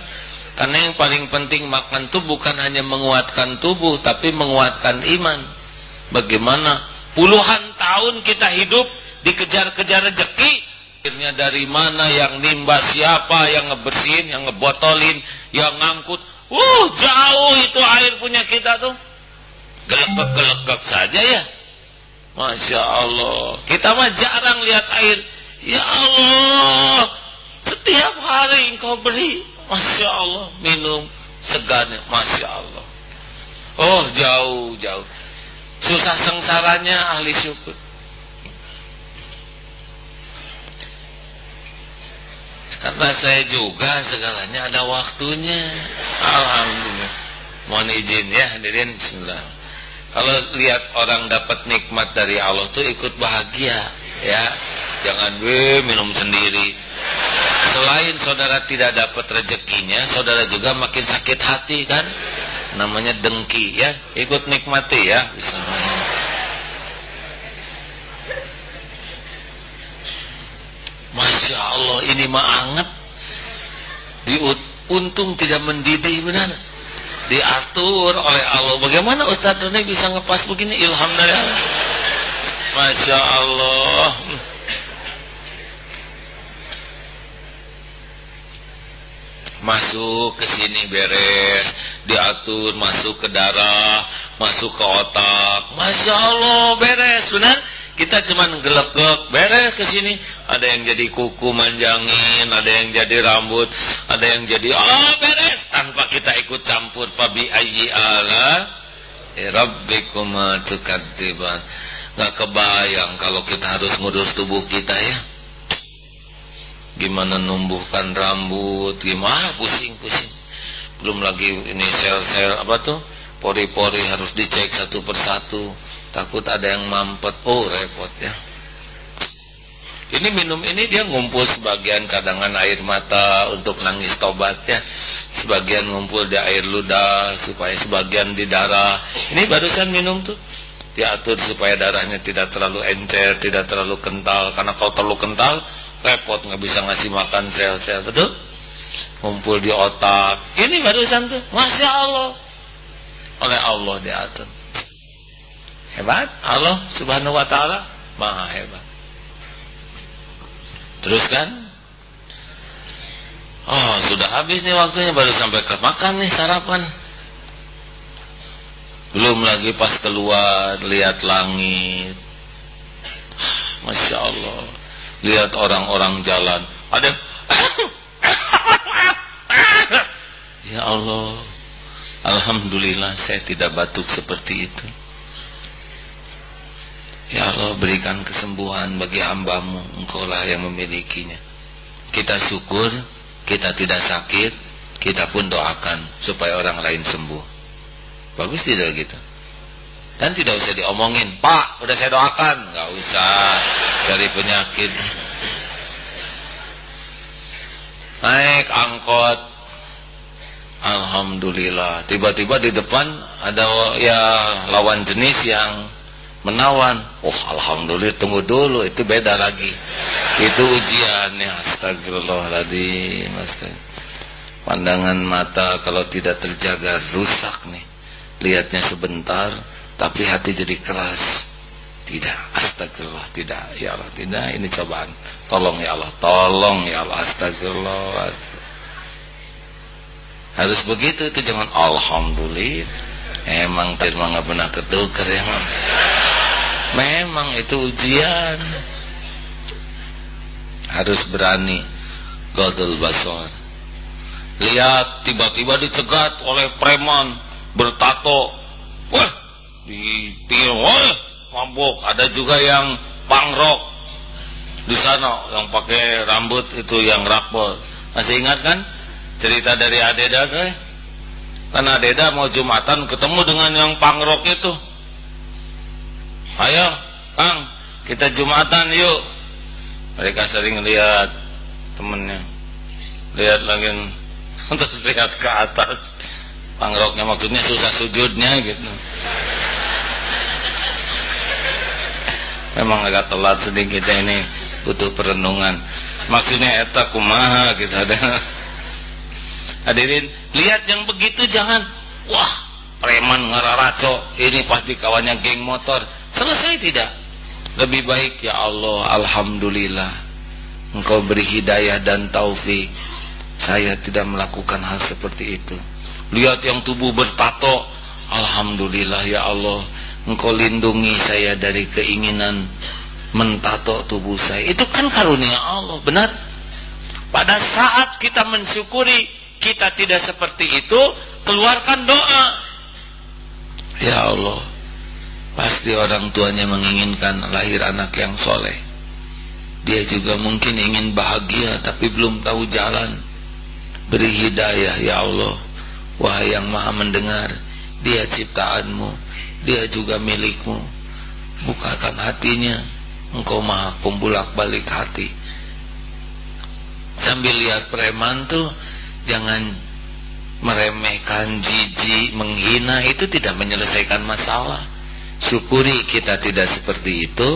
Karena yang paling penting makan tuh bukan hanya menguatkan tubuh, tapi menguatkan iman. Bagaimana? Puluhan tahun kita hidup dikejar-kejar rezeki, akhirnya dari mana yang nimba siapa yang ngebersihin, yang ngebotolin, yang ngangkut. Uh, jauh itu air punya kita tuh. Gelegek-gelegek saja ya Masya Allah. Kita mah jarang lihat air. Ya Allah. Setiap hari engkau beri. Masya Allah. Minum segarnya. Masya Allah. Oh jauh jauh. Susah sengsaranya ahli syukur. Karena saya juga segalanya ada waktunya. Alhamdulillah. Mohon izin ya hadirin Bismillah. Kalau lihat orang dapat nikmat dari Allah tuh ikut bahagia, ya. Jangan be minum sendiri. Selain saudara tidak dapat rezekinya, saudara juga makin sakit hati kan? Namanya dengki ya. Ikut nikmati ya. Bismillah. Masya Allah ini mah anget. Diuntung tidak mendidih benar diatur oleh Allah. Bagaimana Ustaz ini bisa ngepas begini? Ilham dari Allah. Masya Allah. Masuk ke sini beres, diatur, masuk ke darah, masuk ke otak. Masya Allah beres, benar? Kita cuman gelegek, beres ke sini. Ada yang jadi kuku manjangin, ada yang jadi rambut, ada yang jadi oh beres tanpa kita ikut campur fabi ayyi ala rabbikuma tukadziban. Gak kebayang kalau kita harus ngurus tubuh kita ya. Gimana numbuhkan rambut, gimana pusing-pusing. Belum lagi ini sel-sel apa tuh? Pori-pori harus dicek satu persatu takut ada yang mampet oh repot ya ini minum ini dia ngumpul sebagian cadangan air mata untuk nangis tobat ya sebagian ngumpul di air ludah supaya sebagian di darah ini barusan minum tuh diatur supaya darahnya tidak terlalu encer, tidak terlalu kental. Karena kalau terlalu kental, repot nggak bisa ngasih makan sel-sel, betul? Kumpul di otak. Ini barusan tuh, masya Allah, oleh Allah diatur. Hebat, Allah Subhanahu Wa Taala maha hebat. Teruskan. Oh, sudah habis nih waktunya baru sampai ke makan nih sarapan. Belum lagi pas keluar lihat langit. Masya Allah. Lihat orang-orang jalan. Ada *coughs* Ya Allah. Alhamdulillah saya tidak batuk seperti itu. Ya Allah berikan kesembuhan bagi hambamu. Engkau lah yang memilikinya. Kita syukur Kita tidak sakit Kita pun doakan Supaya orang lain sembuh. Bagus tidak gitu? Dan tidak usah diomongin Pak udah saya doakan. Gak usah cari penyakit. Naik angkot. Alhamdulillah. Tiba-tiba di depan Ada ya lawan jenis yang menawan. Oh alhamdulillah tunggu dulu itu beda lagi. Itu ujiannya astagfirullahaladzim astagfirullah. pandangan mata kalau tidak terjaga rusak nih. Lihatnya sebentar tapi hati jadi keras. Tidak astagfirullah tidak. Ya Allah tidak ini cobaan. Tolong ya Allah tolong ya Allah astagfirullah, harus begitu itu jangan alhamdulillah. Emang firman nggak pernah ketukar ya Memang itu ujian. Harus berani. Godul basor. Lihat tiba-tiba dicegat oleh preman bertato. Wah, di pinggir, wah, mabuk. Ada juga yang pangrok di sana yang pakai rambut itu yang rapor. Masih ingat kan cerita dari Adeda tuh? Karena Adeda mau Jumatan ketemu dengan yang pangrok itu ayo Kang kita Jumatan yuk. Mereka sering lihat temennya. Lihat lagi *laughs* untuk lihat ke atas. Pangroknya maksudnya susah sujudnya gitu. Memang agak telat sedikit ya ini butuh perenungan. Maksudnya eta kumaha gitu ada. Hadirin lihat yang begitu jangan. Wah preman ngararaco ini pasti kawannya geng motor Selesai tidak? Lebih baik ya Allah, Alhamdulillah. Engkau beri hidayah dan taufik. Saya tidak melakukan hal seperti itu. Lihat yang tubuh bertato. Alhamdulillah ya Allah. Engkau lindungi saya dari keinginan mentato tubuh saya. Itu kan karunia Allah, benar? Pada saat kita mensyukuri kita tidak seperti itu, keluarkan doa. Ya Allah, Pasti orang tuanya menginginkan lahir anak yang soleh. Dia juga mungkin ingin bahagia tapi belum tahu jalan. Beri hidayah ya Allah. Wahai yang maha mendengar. Dia ciptaanmu. Dia juga milikmu. Bukakan hatinya. Engkau maha pembulak balik hati. Sambil lihat preman tuh. Jangan meremehkan, jijik, menghina. Itu tidak menyelesaikan masalah syukuri kita tidak seperti itu.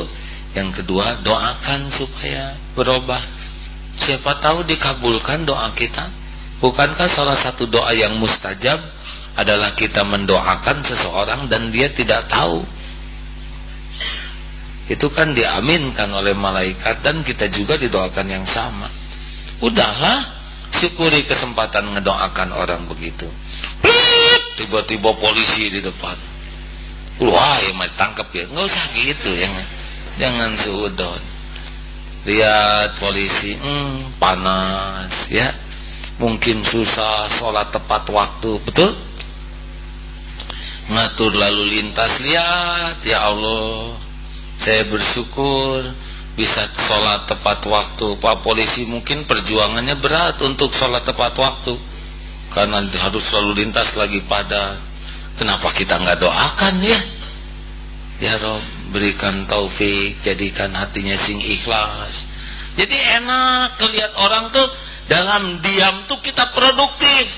Yang kedua doakan supaya berubah. Siapa tahu dikabulkan doa kita. Bukankah salah satu doa yang mustajab adalah kita mendoakan seseorang dan dia tidak tahu? Itu kan diaminkan oleh malaikat dan kita juga didoakan yang sama. Udahlah syukuri kesempatan ngedoakan orang begitu. Tiba-tiba polisi di depan wah ya mau tangkap ya? Nggak usah gitu jangan jangan suudon. Lihat polisi hmm, panas ya. Mungkin susah sholat tepat waktu betul? Ngatur lalu lintas lihat ya Allah. Saya bersyukur bisa sholat tepat waktu. Pak polisi mungkin perjuangannya berat untuk sholat tepat waktu. Karena harus lalu lintas lagi pada Kenapa kita nggak doakan ya? Ya Rob, berikan taufik, jadikan hatinya sing ikhlas. Jadi enak kelihat orang tuh dalam diam tuh kita produktif.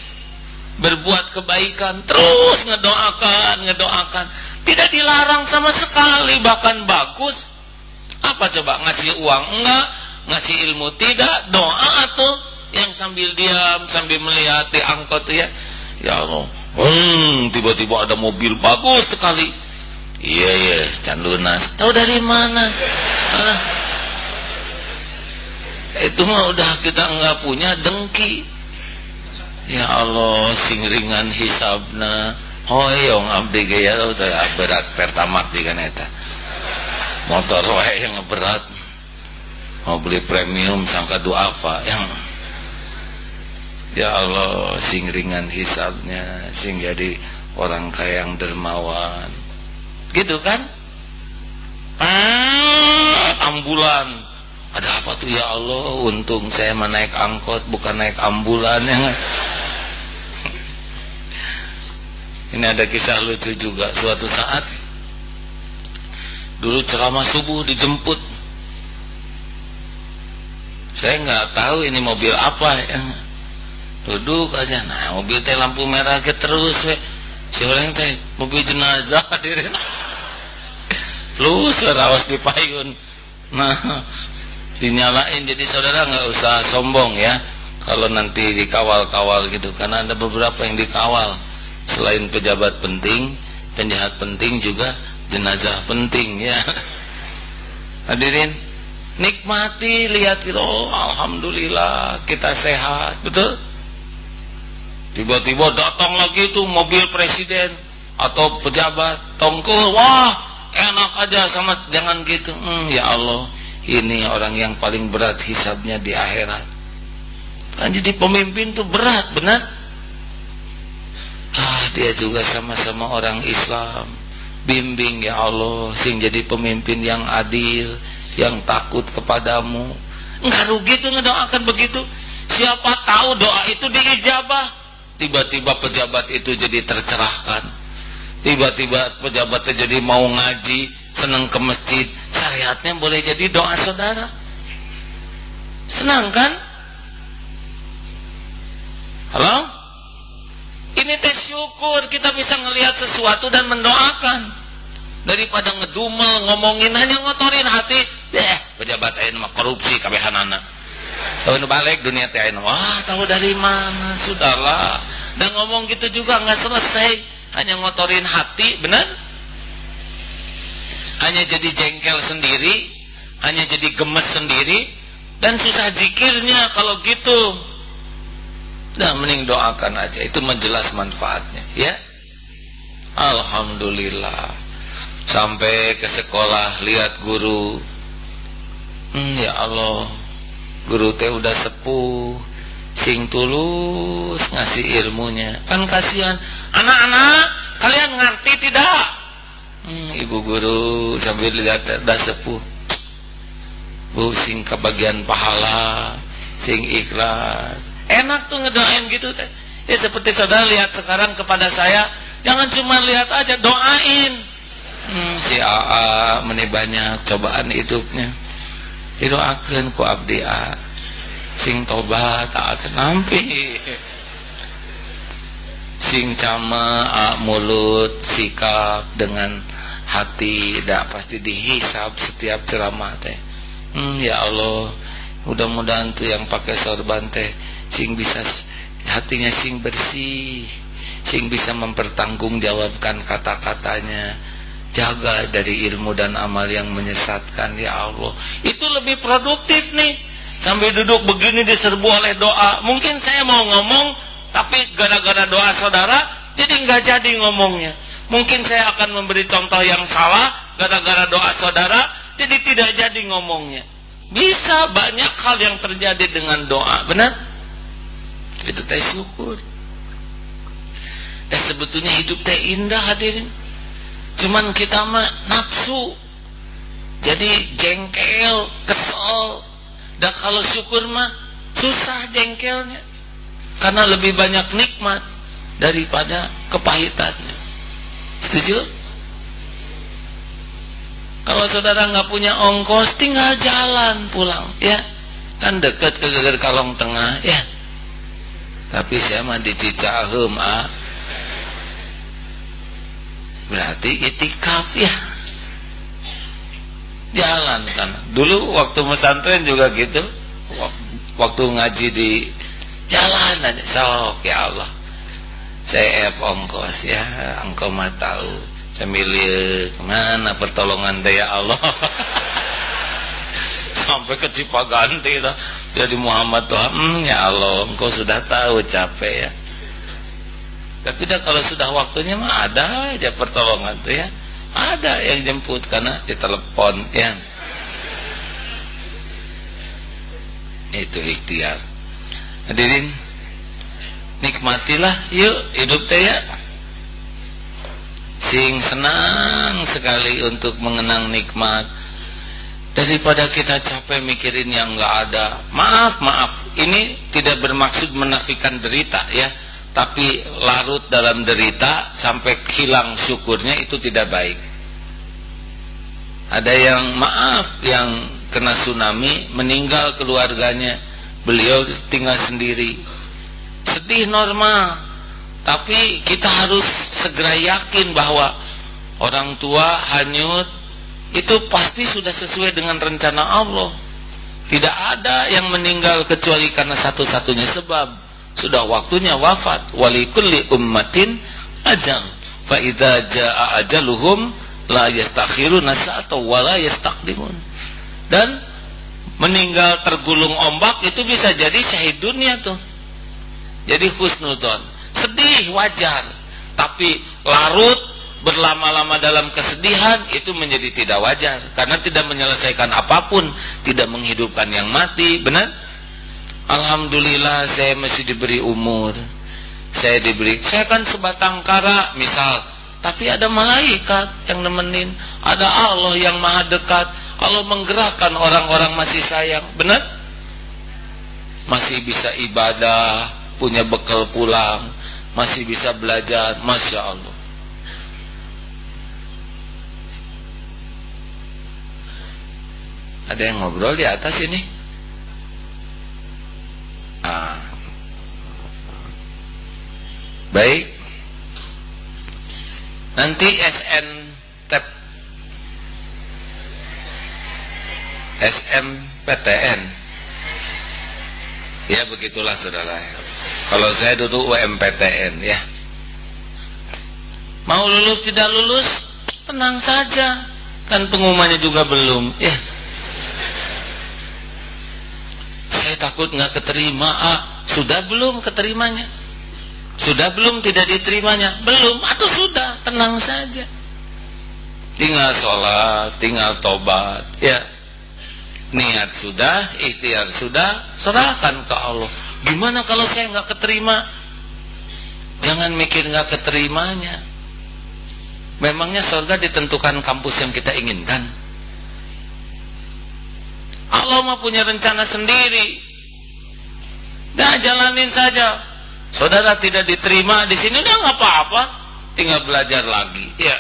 Berbuat kebaikan, terus ngedoakan, ngedoakan. Tidak dilarang sama sekali, bahkan bagus. Apa coba ngasih uang enggak, ngasih ilmu tidak, doa atau yang sambil diam sambil melihat di angkot ya. Ya Allah, hmm, tiba-tiba ada mobil bagus sekali. Iya iya, can lunas. Tahu dari mana? Ah. Itu mah udah kita enggak punya dengki. Ya Allah, sing ringan hisabna hoyong abdi gaya teh berat pertamax juga neta motor wae yang berat mau beli premium sangka dua apa yang ya Allah sing ringan hisabnya sing jadi orang kaya yang dermawan. Gitu kan? Ah, ambulan. Ada apa tuh? Ya Allah untung saya menaik angkot bukan naik ambulan ya *laughs* ini ada kisah lucu juga suatu saat dulu ceramah subuh dijemput. Saya nggak tahu ini mobil apa ya duduk aja. Nah mobil teh lampu merah ke terus we. si orang teh mobil jenazah *laughs* hadirin lu serawas di payun. Nah dinyalain. Jadi saudara nggak usah sombong ya. Kalau nanti dikawal-kawal gitu. Karena ada beberapa yang dikawal. Selain pejabat penting penjahat penting juga jenazah penting ya. *laughs* Hadirin nikmati lihat itu oh, alhamdulillah kita sehat. Betul tiba-tiba datang lagi itu mobil presiden atau pejabat tongkol wah enak aja sama jangan gitu. Hmm, ya Allah ini orang yang paling berat hisabnya di akhirat. Kan jadi pemimpin tuh berat benar? Ah dia juga sama-sama orang Islam. Bimbing ya Allah sing jadi pemimpin yang adil yang takut kepadamu. Enggak rugi tuh ngedoakan begitu. Siapa tahu doa itu diijabah tiba-tiba pejabat itu jadi tercerahkan. Tiba-tiba pejabat itu jadi mau ngaji senang ke masjid. Syariatnya boleh jadi doa saudara. Senang kan? Halo? Ini teh syukur kita bisa ngelihat sesuatu dan mendoakan. Daripada ngedumel ngomongin hanya ngotorin hati. Deh pejabat ayeuna mah korupsi kabehanana tahun balik dunia teh wah tahu dari mana sudahlah dan ngomong gitu juga nggak selesai hanya ngotorin hati benar hanya jadi jengkel sendiri, hanya jadi gemes sendiri, dan susah zikirnya kalau gitu. Nah, mending doakan aja, itu menjelas manfaatnya, ya. Alhamdulillah. Sampai ke sekolah lihat guru. Hmm, ya Allah. Guru teh udah sepuh, sing tulus ngasih ilmunya. Kan kasihan. Anak-anak, kalian ngerti tidak? hmm, ibu guru sambil lihat dah sepuh bu sing kebagian pahala sing ikhlas enak tuh ngedoain gitu teh ya seperti saudara lihat sekarang kepada saya jangan cuma lihat aja doain hmm, si AA meni banyak cobaan hidupnya didoakan ku abdi A. Sing tobat tak akan nampi. Sing sama mulut sikap dengan hati tidak pasti dihisap setiap ceramah teh. Hmm, ya Allah mudah-mudahan tuh yang pakai sorban teh sing bisa hatinya sing bersih sing bisa mempertanggungjawabkan kata-katanya jaga dari ilmu dan amal yang menyesatkan ya Allah itu lebih produktif nih sambil duduk begini diserbu oleh doa mungkin saya mau ngomong tapi gara-gara doa saudara jadi nggak jadi ngomongnya. Mungkin saya akan memberi contoh yang salah gara-gara doa saudara, jadi tidak jadi ngomongnya. Bisa banyak hal yang terjadi dengan doa, benar? Itu teh syukur. Dan sebetulnya hidup teh indah hadirin. Cuman kita mah nafsu. Jadi jengkel, kesel. Dan kalau syukur mah susah jengkelnya. Karena lebih banyak nikmat daripada kepahitannya. Setuju? Kalau saudara nggak punya ongkos, tinggal jalan pulang, ya. Kan dekat ke geger kalong tengah, ya. Tapi saya mah di Cicahem, ah. Berarti itikaf ya. Jalan sana. Dulu waktu pesantren juga gitu. Waktu ngaji di jalan aja. Sok ya Allah. Saya ongkos ya. Engkau mah tahu. Milih ke mana pertolongan daya Allah. *laughs* Sampai ke Cipaganti lah jadi Muhammad tuh hmm, ya Allah engkau sudah tahu capek ya tapi dah kalau sudah waktunya mah ada aja pertolongan tuh ya. Ada yang jemput karena ditelepon ya. Itu ikhtiar. Hadirin nikmatilah yuk hidup teh ya. Sing senang sekali untuk mengenang nikmat. Daripada kita capek mikirin yang enggak ada. Maaf maaf. Ini tidak bermaksud menafikan derita ya tapi larut dalam derita sampai hilang syukurnya itu tidak baik. Ada yang maaf yang kena tsunami meninggal keluarganya. Beliau tinggal sendiri. Sedih normal. Tapi kita harus segera yakin bahwa orang tua hanyut itu pasti sudah sesuai dengan rencana Allah. Tidak ada yang meninggal kecuali karena satu-satunya sebab sudah waktunya wafat. Walikulli ummatin ajal. Fa idza jaa ajaluhum la yastakhiruna sa'ata wa la yastaqdimun. Dan meninggal tergulung ombak itu bisa jadi syahid dunia tuh. Jadi husnudon. Sedih wajar. Tapi larut berlama-lama dalam kesedihan itu menjadi tidak wajar. Karena tidak menyelesaikan apa pun tidak menghidupkan yang mati. Benar Alhamdulillah saya masih diberi umur saya diberi saya kan sebatang kara misal tapi ada malaikat yang nemenin ada Allah yang maha dekat Allah menggerakkan orang-orang masih sayang benar masih bisa ibadah punya bekal pulang, masih bisa belajar, masya Allah. Ada yang ngobrol di atas ini? Ah. Baik. Nanti SN TEP SMPTN Ya begitulah saudara kalau saya duduk UMPTN ya. Mau lulus tidak lulus, tenang saja. Kan pengumumannya juga belum, ya. Saya takut nggak keterima, ah. Sudah belum keterimanya? Sudah belum tidak diterimanya? Belum atau sudah? Tenang saja. Tinggal sholat, tinggal tobat, ya. Niat sudah, ikhtiar sudah, serahkan ke Allah Gimana kalau saya nggak keterima? Jangan mikir nggak keterimanya. Memangnya surga ditentukan kampus yang kita inginkan? Allah mah punya rencana sendiri. Dah jalanin saja. Saudara tidak diterima di sini udah nggak apa-apa, tinggal belajar lagi. Ya.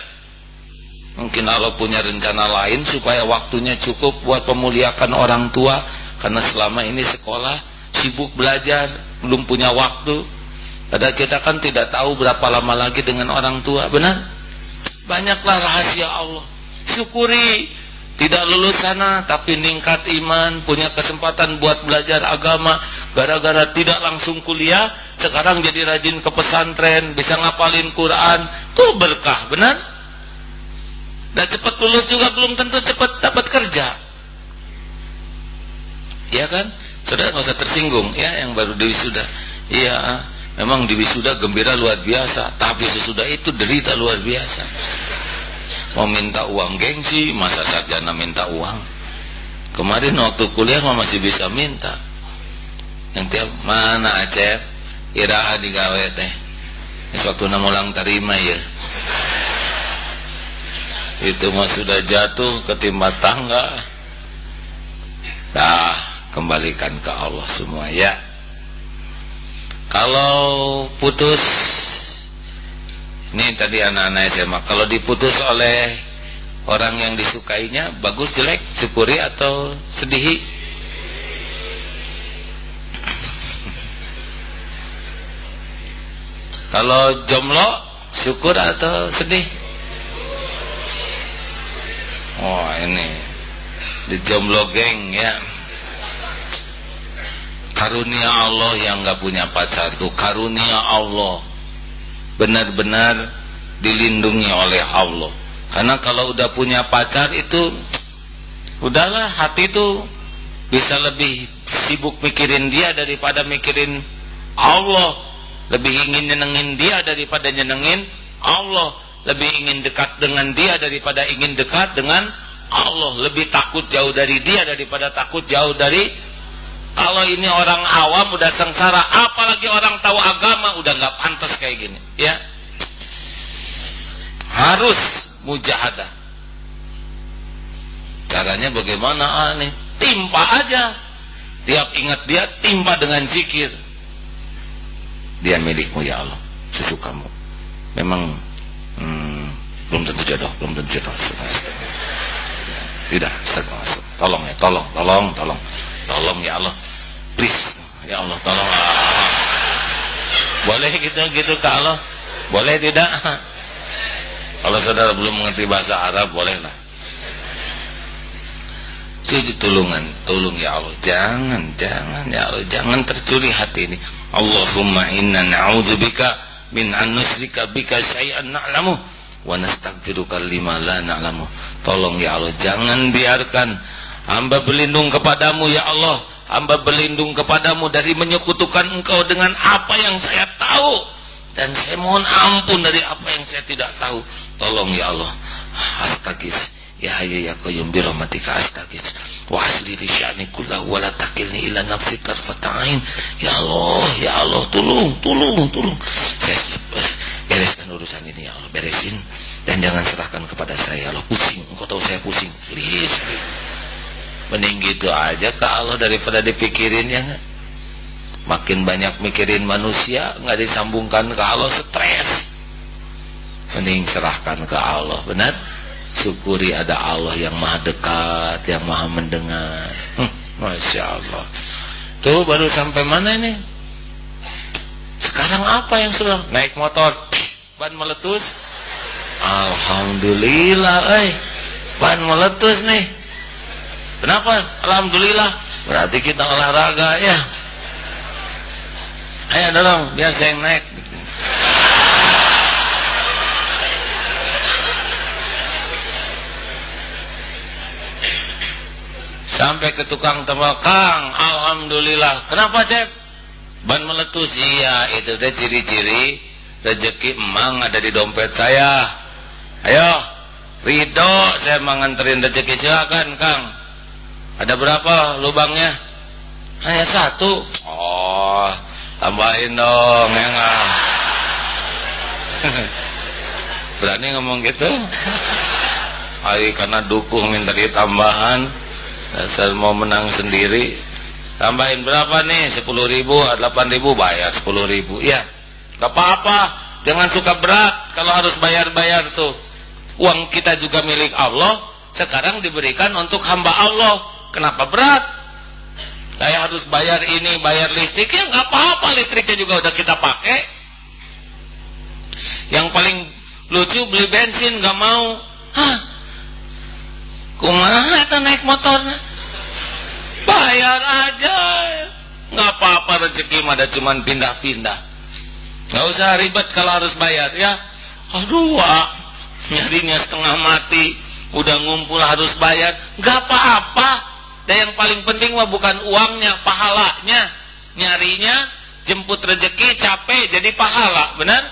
Mungkin Allah punya rencana lain supaya waktunya cukup buat pemuliakan orang tua karena selama ini sekolah sibuk belajar, belum punya waktu. Padahal kita kan tidak tahu berapa lama lagi dengan orang tua, benar? Banyaklah rahasia Allah. Syukuri tidak lulus sana tapi ningkat iman, punya kesempatan buat belajar agama, gara-gara tidak langsung kuliah, sekarang jadi rajin ke pesantren, bisa ngapalin Quran, tuh berkah, benar? Dan cepat lulus juga belum tentu cepat dapat kerja. Ya kan? Saudara nggak usah tersinggung ya yang baru di wisuda. Iya, memang di wisuda gembira luar biasa, tapi sesudah itu derita luar biasa. Mau minta uang gengsi, masa sarjana minta uang. Kemarin waktu kuliah mah masih bisa minta. Yang tiap mana acep, iraha digawe teh. Suatu namulang terima ya. Itu mah sudah jatuh ketimpa tangga. Dah kembalikan ke Allah semua ya kalau putus ini tadi anak-anak SMA kalau diputus oleh orang yang disukainya bagus jelek syukuri atau sedihi kalau jomblo syukur atau sedih? Oh ini. Di jomblo geng ya. Karunia Allah yang nggak punya pacar tuh. Karunia Allah benar-benar dilindungi oleh Allah. Karena kalau udah punya pacar itu udahlah hati tuh bisa lebih sibuk mikirin dia daripada mikirin Allah. Lebih ingin nyenengin dia daripada nyenengin Allah. Lebih ingin dekat dengan dia daripada ingin dekat dengan Allah. Lebih takut jauh dari dia daripada takut jauh dari kalau ini orang awam udah sengsara apalagi orang tahu agama udah nggak pantas kayak gini ya. Harus mujahadah. Caranya bagaimana nih? Timpa aja. Tiap ingat dia timpa dengan zikir. Dia milikmu ya Allah. Sesukamu. Memang hmm, belum tentu jodoh belum tentu jodoh. Tidak tolong ya tolong tolong tolong. Tolong ya Allah please ya Allah tolong boleh gitu gitu ke Allah boleh tidak kalau saudara belum mengerti bahasa Arab bolehlah Sujud tulungan, tolong ya Allah. Jangan, jangan ya Allah, jangan tercuri hati ini. Allahumma inna na'udzubika min an nusrika bika syai'an na'lamu wa nastaghfiruka lima la na'lamu. Tolong ya Allah, jangan biarkan hamba berlindung kepadamu ya Allah. Hamba berlindung kepadamu dari menyekutukan engkau dengan apa yang saya tahu dan saya mohon ampun dari apa yang saya tidak tahu. Tolong ya Allah. Astagfirullah Ya Hayyu ya Qayyum bi rahmatika astaghfir. Wa asli li sya'ni kullahu wa la takilni ila nafsi tarfata'in. Ya Allah, ya Allah, tolong, tolong, tolong. Saya bereskan urusan ini ya Allah, beresin dan jangan serahkan kepada saya ya Allah. Pusing, engkau tahu saya pusing. Please. Mending gitu aja ke Allah daripada dipikirin ya enggak? Makin banyak mikirin manusia nggak disambungkan ke Allah stres. Mending serahkan ke Allah, benar? syukuri ada Allah yang maha dekat yang maha mendengar. Hmm, Masya Allah. Tuh baru sampai mana ini? Sekarang apa yang sudah naik motor? Ban meletus. Alhamdulillah eh. Ban meletus nih kenapa Alhamdulillah berarti kita olahraga ya ayo dorong biar saya yang naik Sampai ke tukang tambal, Kang, Alhamdulillah. Kenapa, Cep? Ban meletus. Iya, itu teh ciri-ciri rezeki emang ada di dompet saya. Ayo, Ridho, saya menganterin rezeki. Silakan, Kang. Ada berapa lubangnya? Hanya satu. Oh, tambahin dong, ya enggak? *laughs* Berani ngomong gitu? Ayo karena dukung minta tambahan Asal mau menang sendiri tambahin berapa nih 10 ribu 8 ribu bayar 10 ribu ya gak apa-apa jangan suka berat kalau harus bayar-bayar tuh uang kita juga milik Allah sekarang diberikan untuk hamba Allah kenapa berat? Saya harus bayar ini bayar listrik. Ya nggak apa-apa listriknya juga udah kita pakai. Yang paling lucu beli bensin nggak mau. Hah? Kumaha itu naik motor bayar aja. Nggak apa-apa rezeki ada cuman pindah-pindah. Nggak usah ribet kalau harus bayar ya. Aduh wak. Nyarinya setengah mati. Udah ngumpul harus bayar. Nggak apa-apa dan yang paling penting mah bukan uangnya pahalanya. Nyarinya jemput rezeki capek jadi pahala. Benar?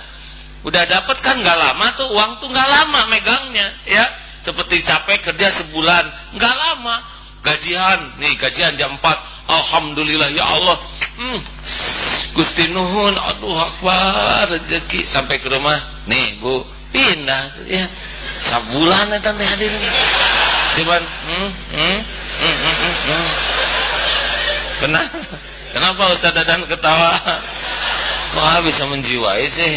Udah dapet kan nggak lama tuh uang tuh nggak lama megangnya ya. Seperti capek kerja sebulan nggak lama. Gajian nih gajian jam 4 Alhamdulillah ya Allah. Hmm. Gusti Nuhun aduh akbar rezeki. Sampai ke rumah nih Bu pindah ya. Sebulan ya tante hadir cuman hmm, hmm, kenapa kenapa Ustaz Dadan ketawa kok bisa menjiwai sih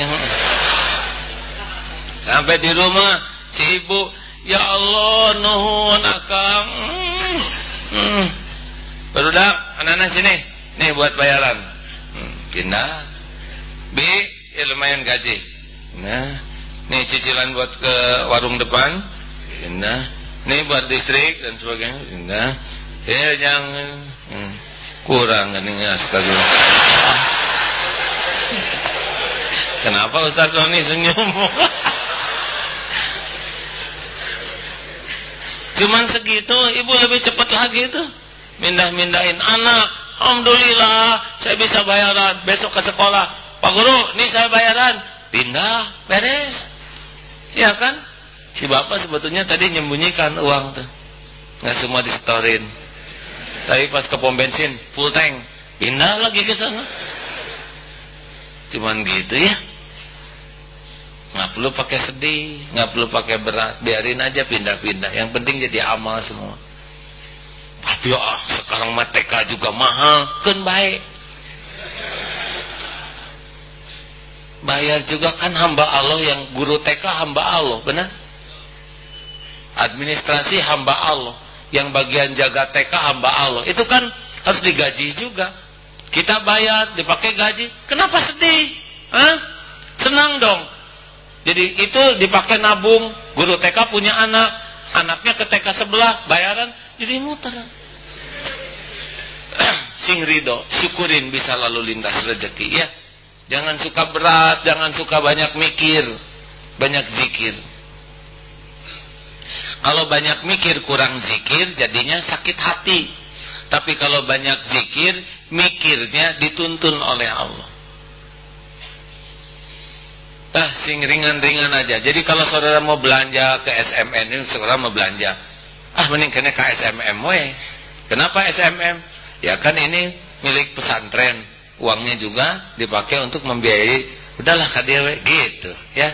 sampai di rumah si ibu Ya Allah nuhun akang. Hmm. Barudak anak-anak sini. Nih buat bayaran. Hmm. Pindah. Bi, ya lumayan gaji. Nah, nih cicilan buat ke warung depan. Pindah. Ini buat listrik dan sebagainya. Nah, ya jangan hmm, kurang ini astagfirullah. *laughs* Kenapa Ustaz Roni senyum? *laughs* Cuman segitu, ibu lebih cepat lagi itu. Mindah-mindahin anak. Alhamdulillah, saya bisa bayaran. Besok ke sekolah. Pak Guru, ini saya bayaran. Pindah, beres. Ya kan? Si bapak sebetulnya tadi nyembunyikan uang tuh. Nggak semua disetorin. Tapi pas ke pom bensin, full tank. Pindah lagi ke sana. Cuman gitu ya nggak perlu pakai sedih nggak perlu pakai berat biarin aja pindah-pindah yang penting jadi amal semua tapi ah sekarang mah TK juga mahal kan baik bayar juga kan hamba Allah yang guru TK hamba Allah benar administrasi hamba Allah yang bagian jaga TK hamba Allah itu kan harus digaji juga kita bayar dipakai gaji kenapa sedih Hah? senang dong jadi itu dipakai nabung, guru TK punya anak, anaknya ke TK sebelah, bayaran jadi muter. *clears throat* Sing ridho, syukurin bisa lalu lintas rezeki ya. Jangan suka berat, jangan suka banyak mikir, banyak zikir. Kalau banyak mikir kurang zikir jadinya sakit hati. Tapi kalau banyak zikir, mikirnya dituntun oleh Allah. Ah, sing ringan-ringan aja. Jadi kalau saudara mau belanja ke SMN ini saudara mau belanja. Ah, mending kena ke SMM we. Kenapa SMM? Ya kan ini milik pesantren. Uangnya juga dipakai untuk membiayai udahlah kadewe gitu, ya.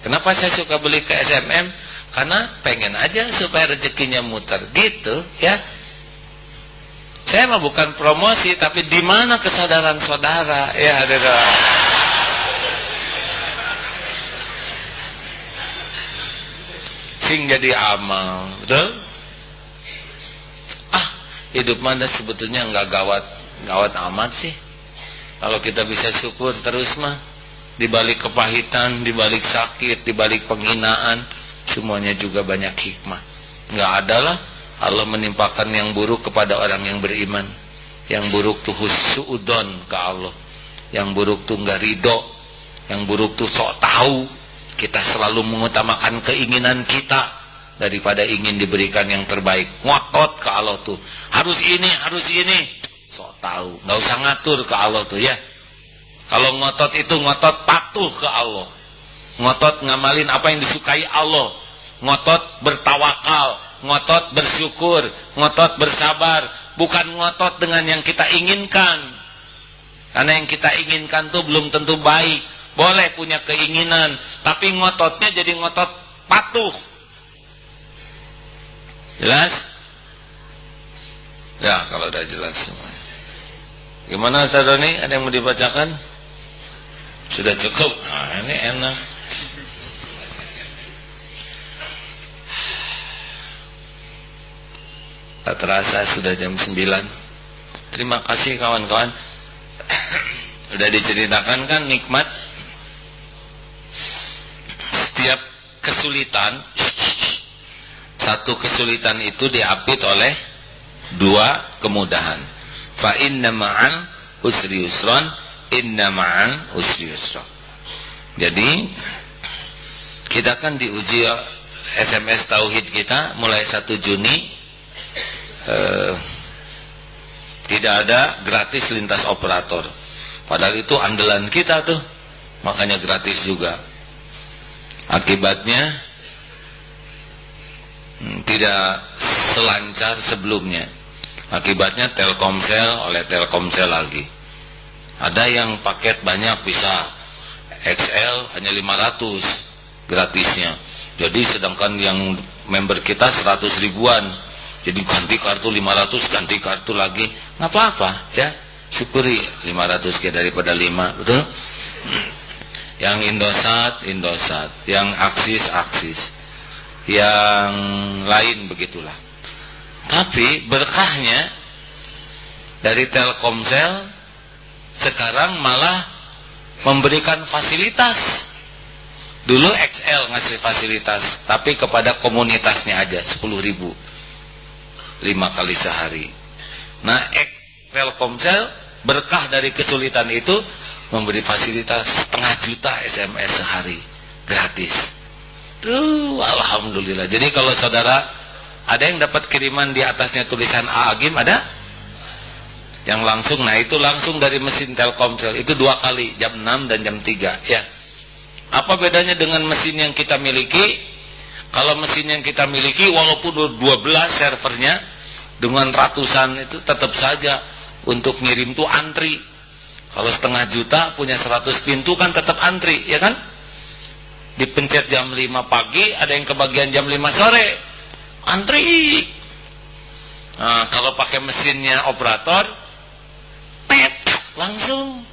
Kenapa saya suka beli ke SMM? Karena pengen aja supaya rezekinya muter gitu, ya. Saya mah bukan promosi tapi di mana kesadaran saudara? Ya, ada sing jadi amal betul ah hidup mana sebetulnya nggak gawat gawat amat sih kalau kita bisa syukur terus mah dibalik kepahitan dibalik sakit dibalik penghinaan semuanya juga banyak hikmah nggak ada lah Allah menimpakan yang buruk kepada orang yang beriman yang buruk tuh husudon ke Allah yang buruk tuh nggak ridho yang buruk tuh sok tahu kita selalu mengutamakan keinginan kita daripada ingin diberikan yang terbaik. Ngotot ke Allah tuh. Harus ini, harus ini. Sok tahu, nggak usah ngatur ke Allah tuh ya. Kalau ngotot itu ngotot patuh ke Allah. Ngotot ngamalin apa yang disukai Allah. Ngotot bertawakal, ngotot bersyukur, ngotot bersabar, bukan ngotot dengan yang kita inginkan. Karena yang kita inginkan tuh belum tentu baik boleh punya keinginan, tapi ngototnya jadi ngotot patuh. Jelas? Ya, kalau udah jelas semua. Gimana Ustaz Doni? Ada yang mau dibacakan? Sudah cukup. Nah, ini enak. Tak terasa sudah jam 9 Terima kasih kawan-kawan. *clears throat* Sudah diceritakan kan nikmat? Setiap kesulitan *clears throat* satu kesulitan itu diapit oleh dua kemudahan. Fa inna ma'al usri yusran inna ma'al usri yusran jadi kita kan diuji SMS tauhid kita mulai 1 Juni eh, tidak ada gratis lintas operator padahal itu andalan kita tuh makanya gratis juga Akibatnya hmm, tidak selancar sebelumnya. Akibatnya Telkomsel oleh Telkomsel lagi. Ada yang paket banyak bisa XL hanya 500 gratisnya. Jadi sedangkan yang member kita 100 ribuan. Jadi ganti kartu 500 ganti kartu lagi nggak apa-apa ya. Syukuri 500 ke daripada 5, betul? *clears throat* Yang Indosat, Indosat. Yang Aksis, Aksis. Yang lain begitulah. Tapi berkahnya dari Telkomsel sekarang malah memberikan fasilitas Dulu XL ngasih fasilitas, tapi kepada komunitasnya aja 10 ribu. 5 kali sehari. Nah, X Telkomsel berkah dari kesulitan itu memberi fasilitas setengah juta SMS sehari gratis. Tuh, alhamdulillah. Jadi kalau saudara ada yang dapat kiriman di atasnya tulisan A Agim ada? Yang langsung, nah itu langsung dari mesin Telkomsel itu dua kali jam 6 dan jam 3 ya. Apa bedanya dengan mesin yang kita miliki? Kalau mesin yang kita miliki walaupun 12 servernya dengan ratusan itu tetap saja untuk ngirim tuh antri. Kalau setengah juta punya 100 pintu kan tetap antri, ya kan? dipencet jam 5 pagi ada yang kebagian jam 5 sore antri nah, kalau pakai mesinnya operator pet langsung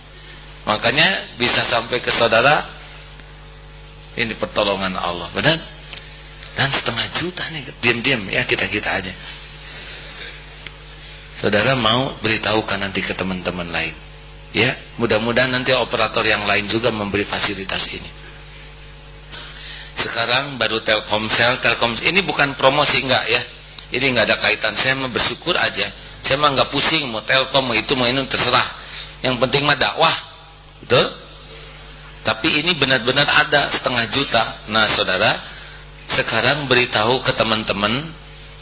makanya bisa sampai ke saudara ini pertolongan Allah benar dan setengah juta nih diam-diam ya kita-kita aja saudara mau beritahukan nanti ke teman-teman lain ya mudah-mudahan nanti operator yang lain juga memberi fasilitas ini sekarang baru Telkomsel, Telkomsel ini bukan promosi enggak ya. Ini enggak ada kaitan. Saya mau bersyukur aja. Saya mah enggak pusing mau Telkom mau itu mau ini terserah. Yang penting mah dakwah. Betul? Tapi ini benar-benar ada setengah juta. Nah, Saudara, sekarang beritahu ke teman-teman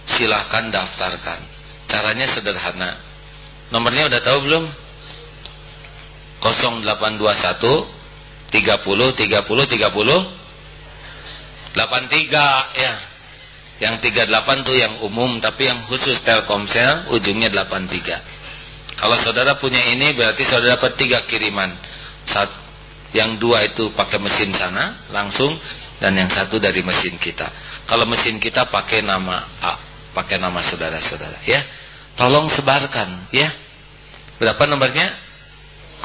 silahkan daftarkan. Caranya sederhana. Nomornya udah tahu belum? 0821 30 30 30 83 ya. Yang 38 tuh yang umum tapi yang khusus Telkomsel ujungnya 83. Kalau saudara punya ini berarti saudara dapat tiga kiriman. Sat, yang dua itu pakai mesin sana langsung dan yang satu dari mesin kita. Kalau mesin kita pakai nama A, pakai nama saudara-saudara ya. Tolong sebarkan ya. Berapa nomornya?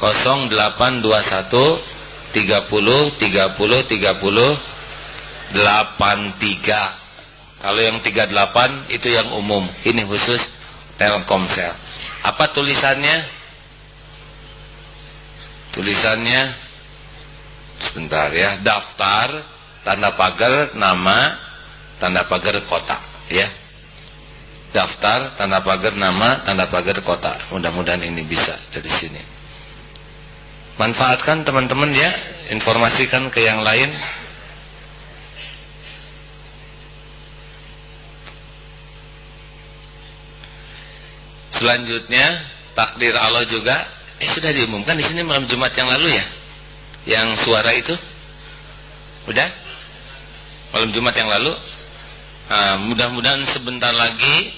0821 30 30 30 83 kalau yang 38 itu yang umum ini khusus Telkomsel apa tulisannya tulisannya sebentar ya daftar tanda pagar nama tanda pagar kota ya. Daftar tanda pagar nama tanda pagar kota. Mudah-mudahan ini bisa dari sini. Manfaatkan teman-teman ya. Informasikan ke yang lain. Selanjutnya takdir Allah juga. Eh sudah diumumkan di sini malam Jumat yang lalu ya. Yang suara itu? Udah malam Jumat yang lalu. Nah, mudah-mudahan sebentar lagi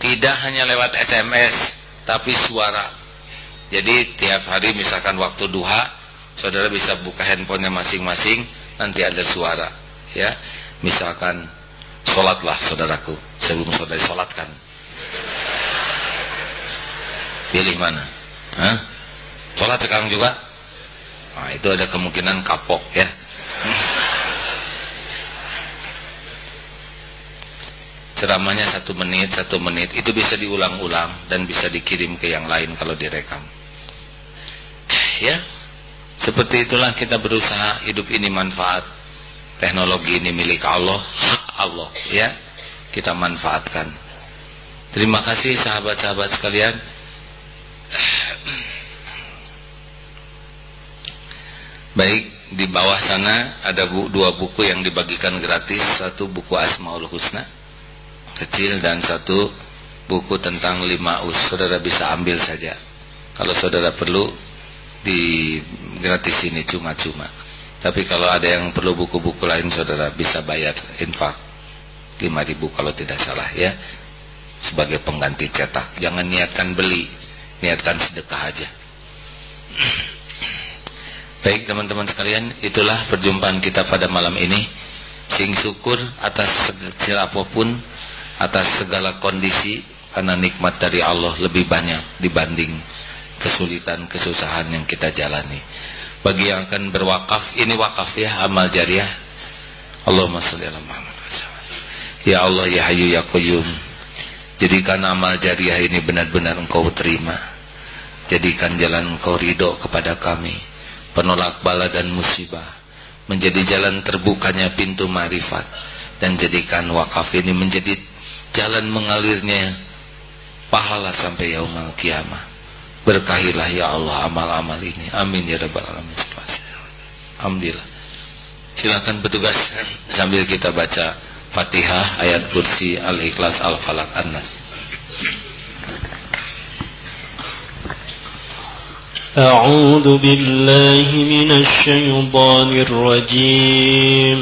tidak hanya lewat SMS tapi suara. Jadi tiap hari misalkan waktu duha saudara bisa buka handphonenya masing-masing nanti ada suara ya. Misalkan sholatlah saudaraku sebelum saudara sholatkan Pilih mana? Hah? Sholat sekarang juga? Nah, itu ada kemungkinan kapok ya. Ceramahnya satu menit, satu menit. Itu bisa diulang-ulang dan bisa dikirim ke yang lain kalau direkam. Ya, seperti itulah kita berusaha hidup ini manfaat. Teknologi ini milik Allah, Allah ya. Kita manfaatkan. Terima kasih sahabat-sahabat sekalian. Baik, di bawah sana ada bu, dua buku yang dibagikan gratis. Satu buku Asmaul Husna kecil dan satu buku tentang lima us. Saudara bisa ambil saja. Kalau saudara perlu di gratis ini cuma-cuma. Tapi kalau ada yang perlu buku-buku lain saudara bisa bayar infak 5000 kalau tidak salah ya. Sebagai pengganti cetak. Jangan niatkan beli niatkan sedekah aja *clears throat* baik teman-teman sekalian itulah perjumpaan kita pada malam ini sing syukur atas sekecil apa pun atas segala kondisi karena nikmat dari Allah lebih banyak dibanding kesulitan kesusahan yang kita jalani. Bagi yang akan berwakaf ini wakaf ya amal jariah. Allahumma salli ala Muhammad Ya Allah ya Hayyu ya Qayyum Jadikan amal jariah ini benar-benar engkau terima. Jadikan jalan engkau ridho kepada kami. Penolak bala dan musibah menjadi jalan terbukanya pintu marifat. Dan jadikan wakaf ini menjadi jalan mengalirnya pahala sampai yaumul kiamah berkahilah ya Allah amal-amal ini amin ya rabbal alamin alhamdulillah silakan petugas sambil kita baca Fatihah ayat kursi al-ikhlas al-falak an-nas أعوذ بالله من الشيطان الرجيم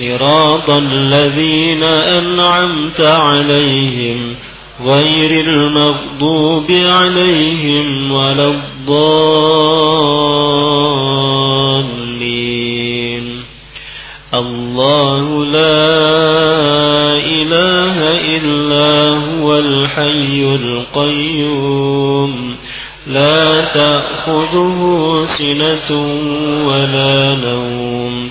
صراط الذين أنعمت عليهم غير المغضوب عليهم ولا الضالين. الله لا إله إلا هو الحي القيوم. لا تأخذه سنة ولا نوم.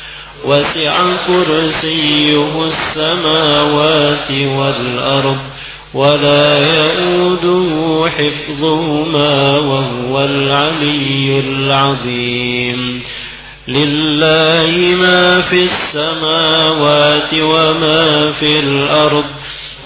وسع كرسيه السماوات والأرض ولا يؤوده حفظهما وهو العلي العظيم. لله ما في السماوات وما في الأرض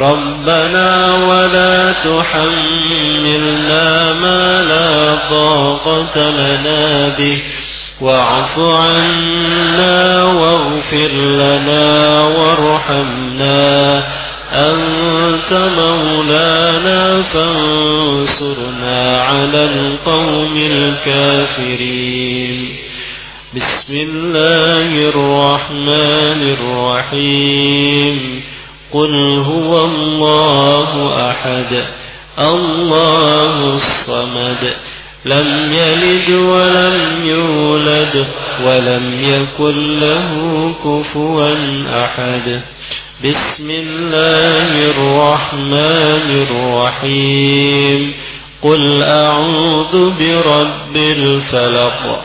ربنا ولا تحملنا ما لا طاقة لنا به. واعف عنا واغفر لنا وارحمنا. أنت مولانا فانصرنا على القوم الكافرين. بسم الله الرحمن الرحيم. قل هو الله أحد الله الصمد لم يلد ولم يولد ولم يكن له كفوا أحد. بسم الله الرحمن الرحيم. قل أعوذ برب الفلق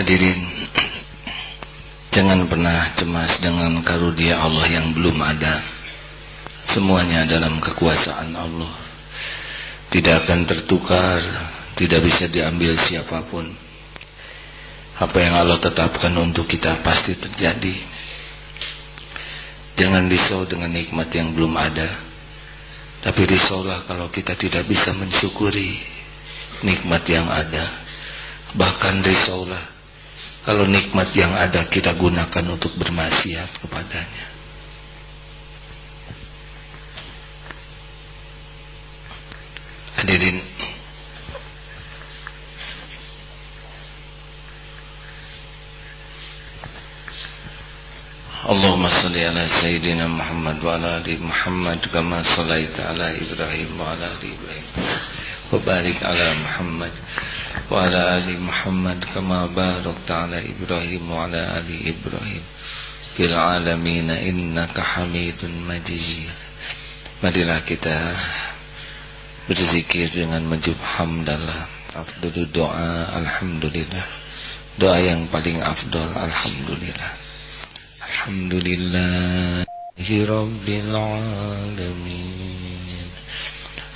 Hadirin Jangan pernah cemas dengan karunia Allah yang belum ada. Semuanya dalam kekuasaan Allah. Tidak akan tertukar Tidak bisa diambil siapa pun. Apa yang Allah tetapkan untuk kita pasti terjadi. Jangan risau dengan nikmat yang belum ada. Tapi risaulah kalau kita tidak bisa mensyukuri Nikmat yang ada. Bahkan risaulah kalau nikmat yang ada kita gunakan untuk bermaksiat kepadanya. Hadirin. Allahumma salli ala Sayyidina Muhammad wa ala ali Muhammad kama sallaita ala Ibrahim wa ala ali Ibrahim wa barik ala Muhammad وعلى آل محمد كما باركت على إبراهيم وعلى آل إبراهيم في العالمين إنك حميد مجيد Marilah kita berzikir dengan menjub hamdalah Afdul doa Alhamdulillah Doa yang paling afdol Alhamdulillah Alhamdulillahi Rabbil Alamin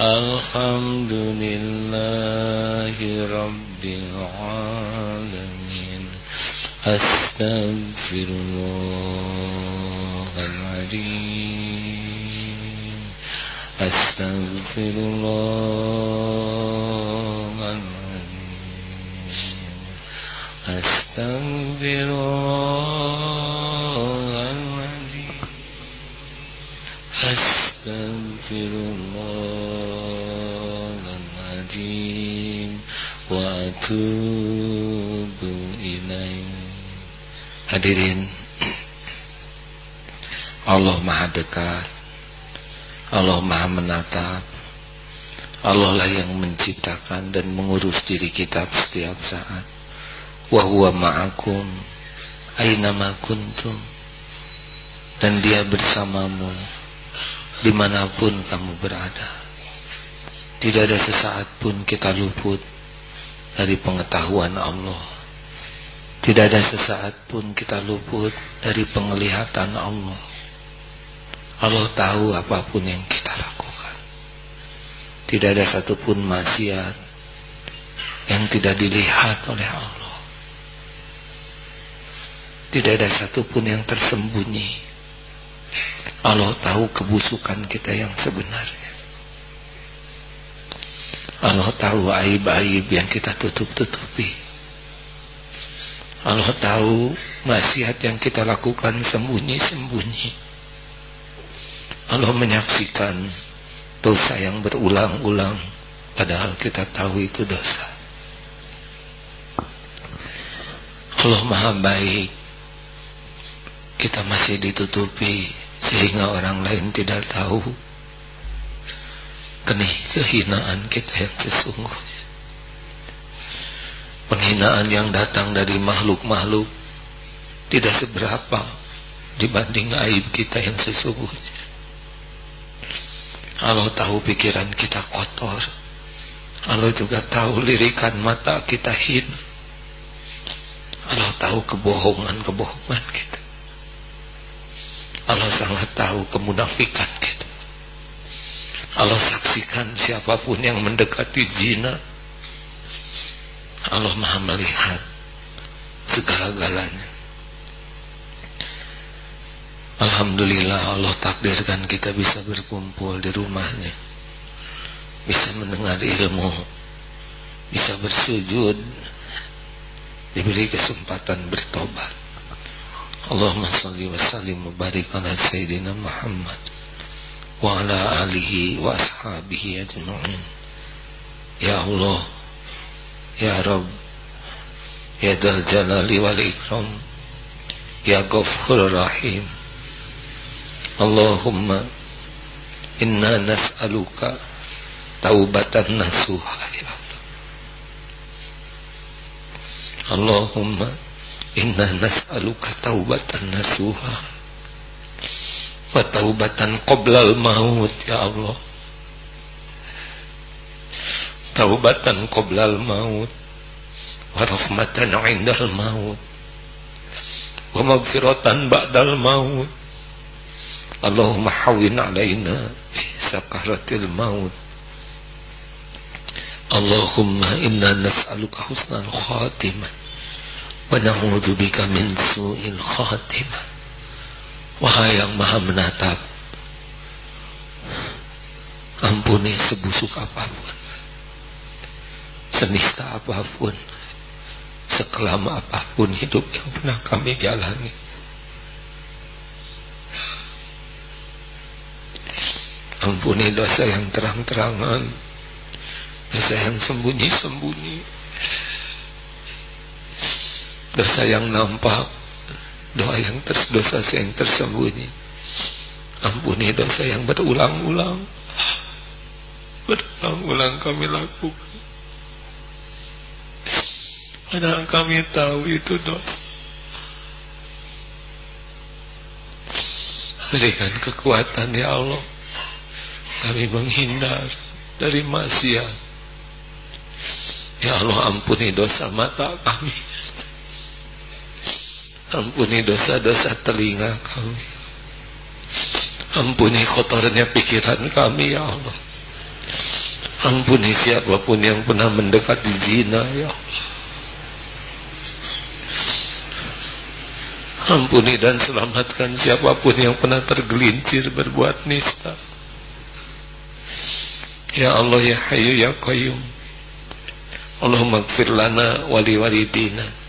الحمد لله رب العالمين أستغفر الله العظيم أستغفر الله العظيم أستغفر الله العظيم أستغفر الله الرجيم وأتوب إليه Hadirin Allah maha dekat Allah maha menatap Allah lah yang menciptakan dan mengurus diri kita setiap saat Wahuwa ma'akum Aynama kuntum Dan dia bersamamu Dimanapun kamu berada tidak ada sesaat pun kita luput dari pengetahuan Allah. Tidak ada sesaat pun kita luput dari penglihatan Allah. Allah tahu apa pun yang kita lakukan. Tidak ada satupun maksiat yang tidak dilihat oleh Allah. Tidak ada satupun yang tersembunyi. Allah tahu kebusukan kita yang sebenarnya. Allah tahu aib-aib yang kita tutup-tutupi. Allah tahu maksiat yang kita lakukan sembunyi-sembunyi. Allah menyaksikan dosa yang berulang-ulang padahal kita tahu itu dosa. Allah Maha baik. Kita masih ditutupi sehingga orang lain tidak tahu kenih kehinaan kita yang sesungguhnya penghinaan yang datang dari makhluk-makhluk tidak seberapa dibanding aib kita yang sesungguhnya Allah tahu pikiran kita kotor Allah juga tahu lirikan mata kita hina tahu kebohongan-kebohongan kita. Allah sangat tahu kemunafikan kita. Allah saksikan siapa pun yang mendekati zina. Allah maha melihat segala-galanya. Alhamdulillah Allah takdirkan kita bisa berkumpul di rumahnya. Bisa mendengar ilmu. Bisa bersujud. Diberi kesempatan bertobat. Allahumma salli wa sallim wa barik ala Sayyidina Muhammad wa ala alihi wa ashabihi ajma'in. Ya Allah, Ya Rabb, Ya Dal Jalali wal Ikram, Ya Ghafur Rahim. Allahumma inna nas'aluka taubatan nasuha ya Allah. Allahumma inna nas'aluka taubatan nasuha wa taubatan qoblal maut ya Allah. Taubatan qoblal maut. Wa rahmatan indal maut. Wa magfiratan ba'dal maut. Allahumma hawin alaina sakaratil maut. Allahumma inna nas'aluka husnal khatimah. Wa na'udzubika min su'il khatimah wahai yang maha menatap ampuni sebusuk apa pun senista apa pun sekelam apa pun hidup yang pernah kami jalani. Ampuni dosa yang terang-terangan dosa yang sembunyi-sembunyi dosa yang nampak doa yang ters dosa yang tersembunyi. Ampuni dosa yang berulang-ulang. Berulang-ulang kami lakukan. Padahal kami tahu itu dosa. Berikan kekuatan ya Allah. Kami menghindar dari maksiat. Ya Allah ampuni dosa mata kami Ampuni dosa-dosa telinga kami. Ampuni kotornya pikiran kami ya Allah. Ampuni siapa pun yang pernah mendekati zina ya Allah. Ampuni dan selamatkan siapa pun yang pernah tergelincir berbuat nista. Ya Allah ya Hayyu ya Qayyum. Allahumma gfir lana wali walidina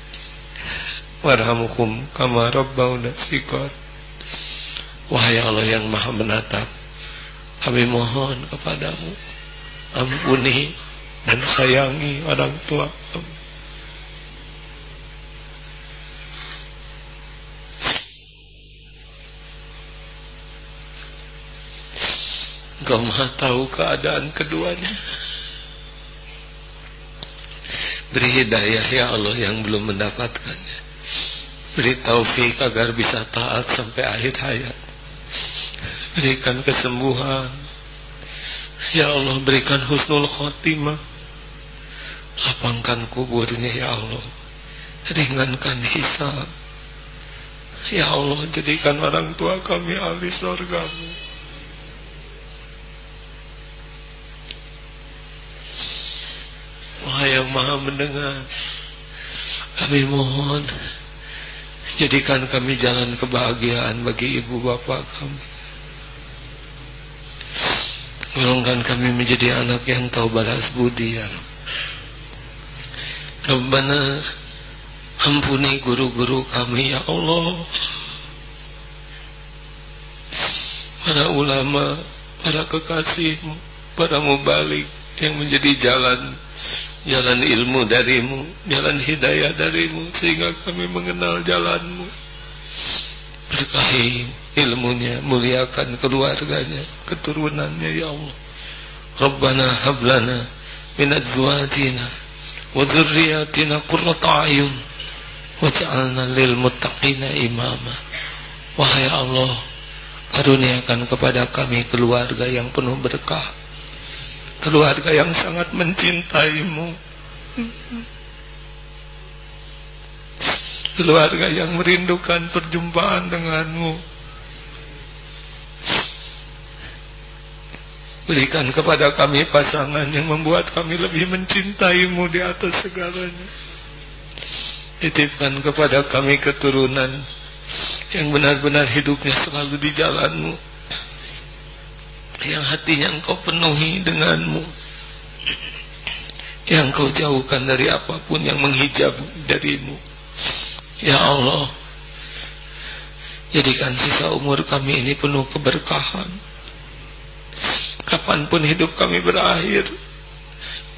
warhamhum kama rabbawna sikar wahai Allah yang maha menatap kami mohon kepadamu ampuni dan sayangi orang tua kami. Engkau maha tahu keadaan keduanya. Beri hidayah ya Allah yang belum mendapatkannya Beri taufik agar bisa taat sampai akhir hayat. Berikan kesembuhan. Ya Allah berikan husnul khotimah. Lapangkan kuburnya ya Allah. Ringankan hisab. Ya Allah jadikan orang tua kami ahli surgamu. Wahai yang maha mendengar. Kami mohon Jadikan kami jalan kebahagiaan bagi ibu bapak kami. Golongkan kami menjadi anak yang tahu balas budi ya Rabbana ampuni guru-guru kami ya Allah. Para ulama, para kekasihmu, para mubalik yang menjadi jalan jalan ilmu darimu, jalan hidayah darimu, sehingga kami mengenal jalanmu. Berkahi ilmunya, muliakan keluarganya, keturunannya, ya Allah. Rabbana hablana min azwajina wa dzurriyyatina qurrata ayun waj'alna lil muttaqina imama. Wahai Allah, karuniakan kepada kami keluarga yang penuh berkah keluarga yang sangat mencintaimu. Keluarga yang merindukan perjumpaan denganmu. Berikan kepada kami pasangan yang membuat kami lebih mencintaimu di atas segalanya. Titipkan kepada kami keturunan yang benar-benar hidupnya selalu di jalanmu yang hatinya engkau penuhi denganmu yang kau jauhkan dari apa pun yang menghijab darimu. Ya Allah jadikan sisa umur kami ini penuh keberkahan. Kapan pun hidup kami berakhir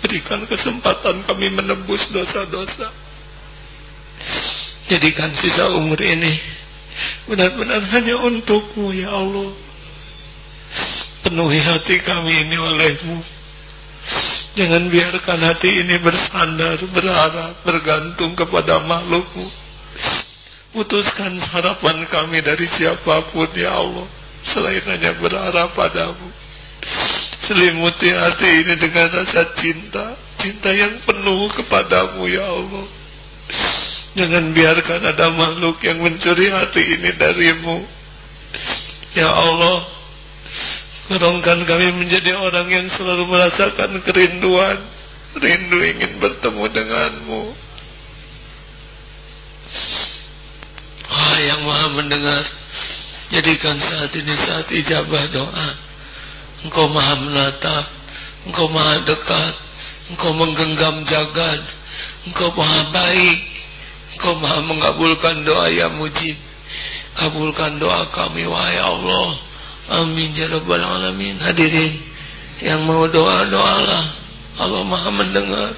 berikan kesempatan kami menebus dosa-dosa. Jadikan sisa umur ini benar-benar hanya untukmu ya Allah penuhi hati kami ini olehmu Jangan biarkan hati ini bersandar, berharap, bergantung kepada makhlukmu. Putuskan harapan kami dari siapa pun ya Allah. Selain hanya berharap padamu. Selimuti hati ini dengan rasa cinta. Cinta yang penuh kepadamu ya Allah. Jangan biarkan ada makhluk yang mencuri hati ini darimu. Ya Allah, Tolongkan kami menjadi orang yang selalu merasakan kerinduan, rindu ingin bertemu denganmu. Ah yang maha mendengar, jadikan saat ini saat ijabah doa. Engkau maha menatap, engkau maha dekat, engkau menggenggam jagad, engkau maha baik, engkau maha mengabulkan doa yang mujib. Kabulkan doa kami, wahai Allah. Amin ya rabbal alamin. Hadirin yang mau doa doalah. Allah Maha mendengar.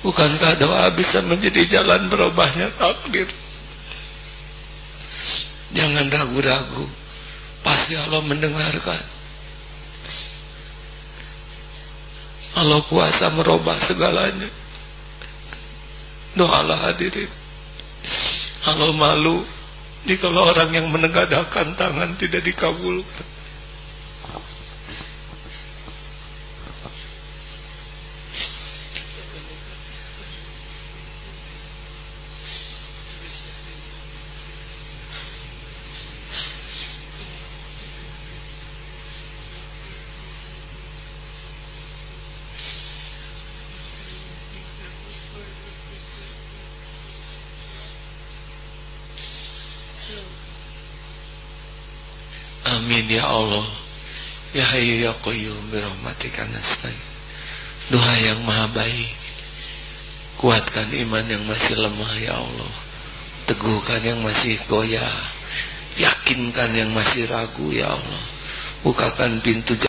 Bukankah doa bisa menjadi jalan berubahnya takdir? Jangan ragu-ragu. Pasti Allah mendengarkan. Allah kuasa merubah segalanya. Doalah hadirin. Allah malu jadi kalau orang yang menegadakan tangan tidak dikabulkan. Amin ya Allah. Ya Hayyu ya Qayyum birahmatika nasta'in. Doa yang maha baik. Kuatkan iman yang masih lemah ya Allah. Teguhkan yang masih goyah. Yakinkan yang masih ragu ya Allah. Bukakan pintu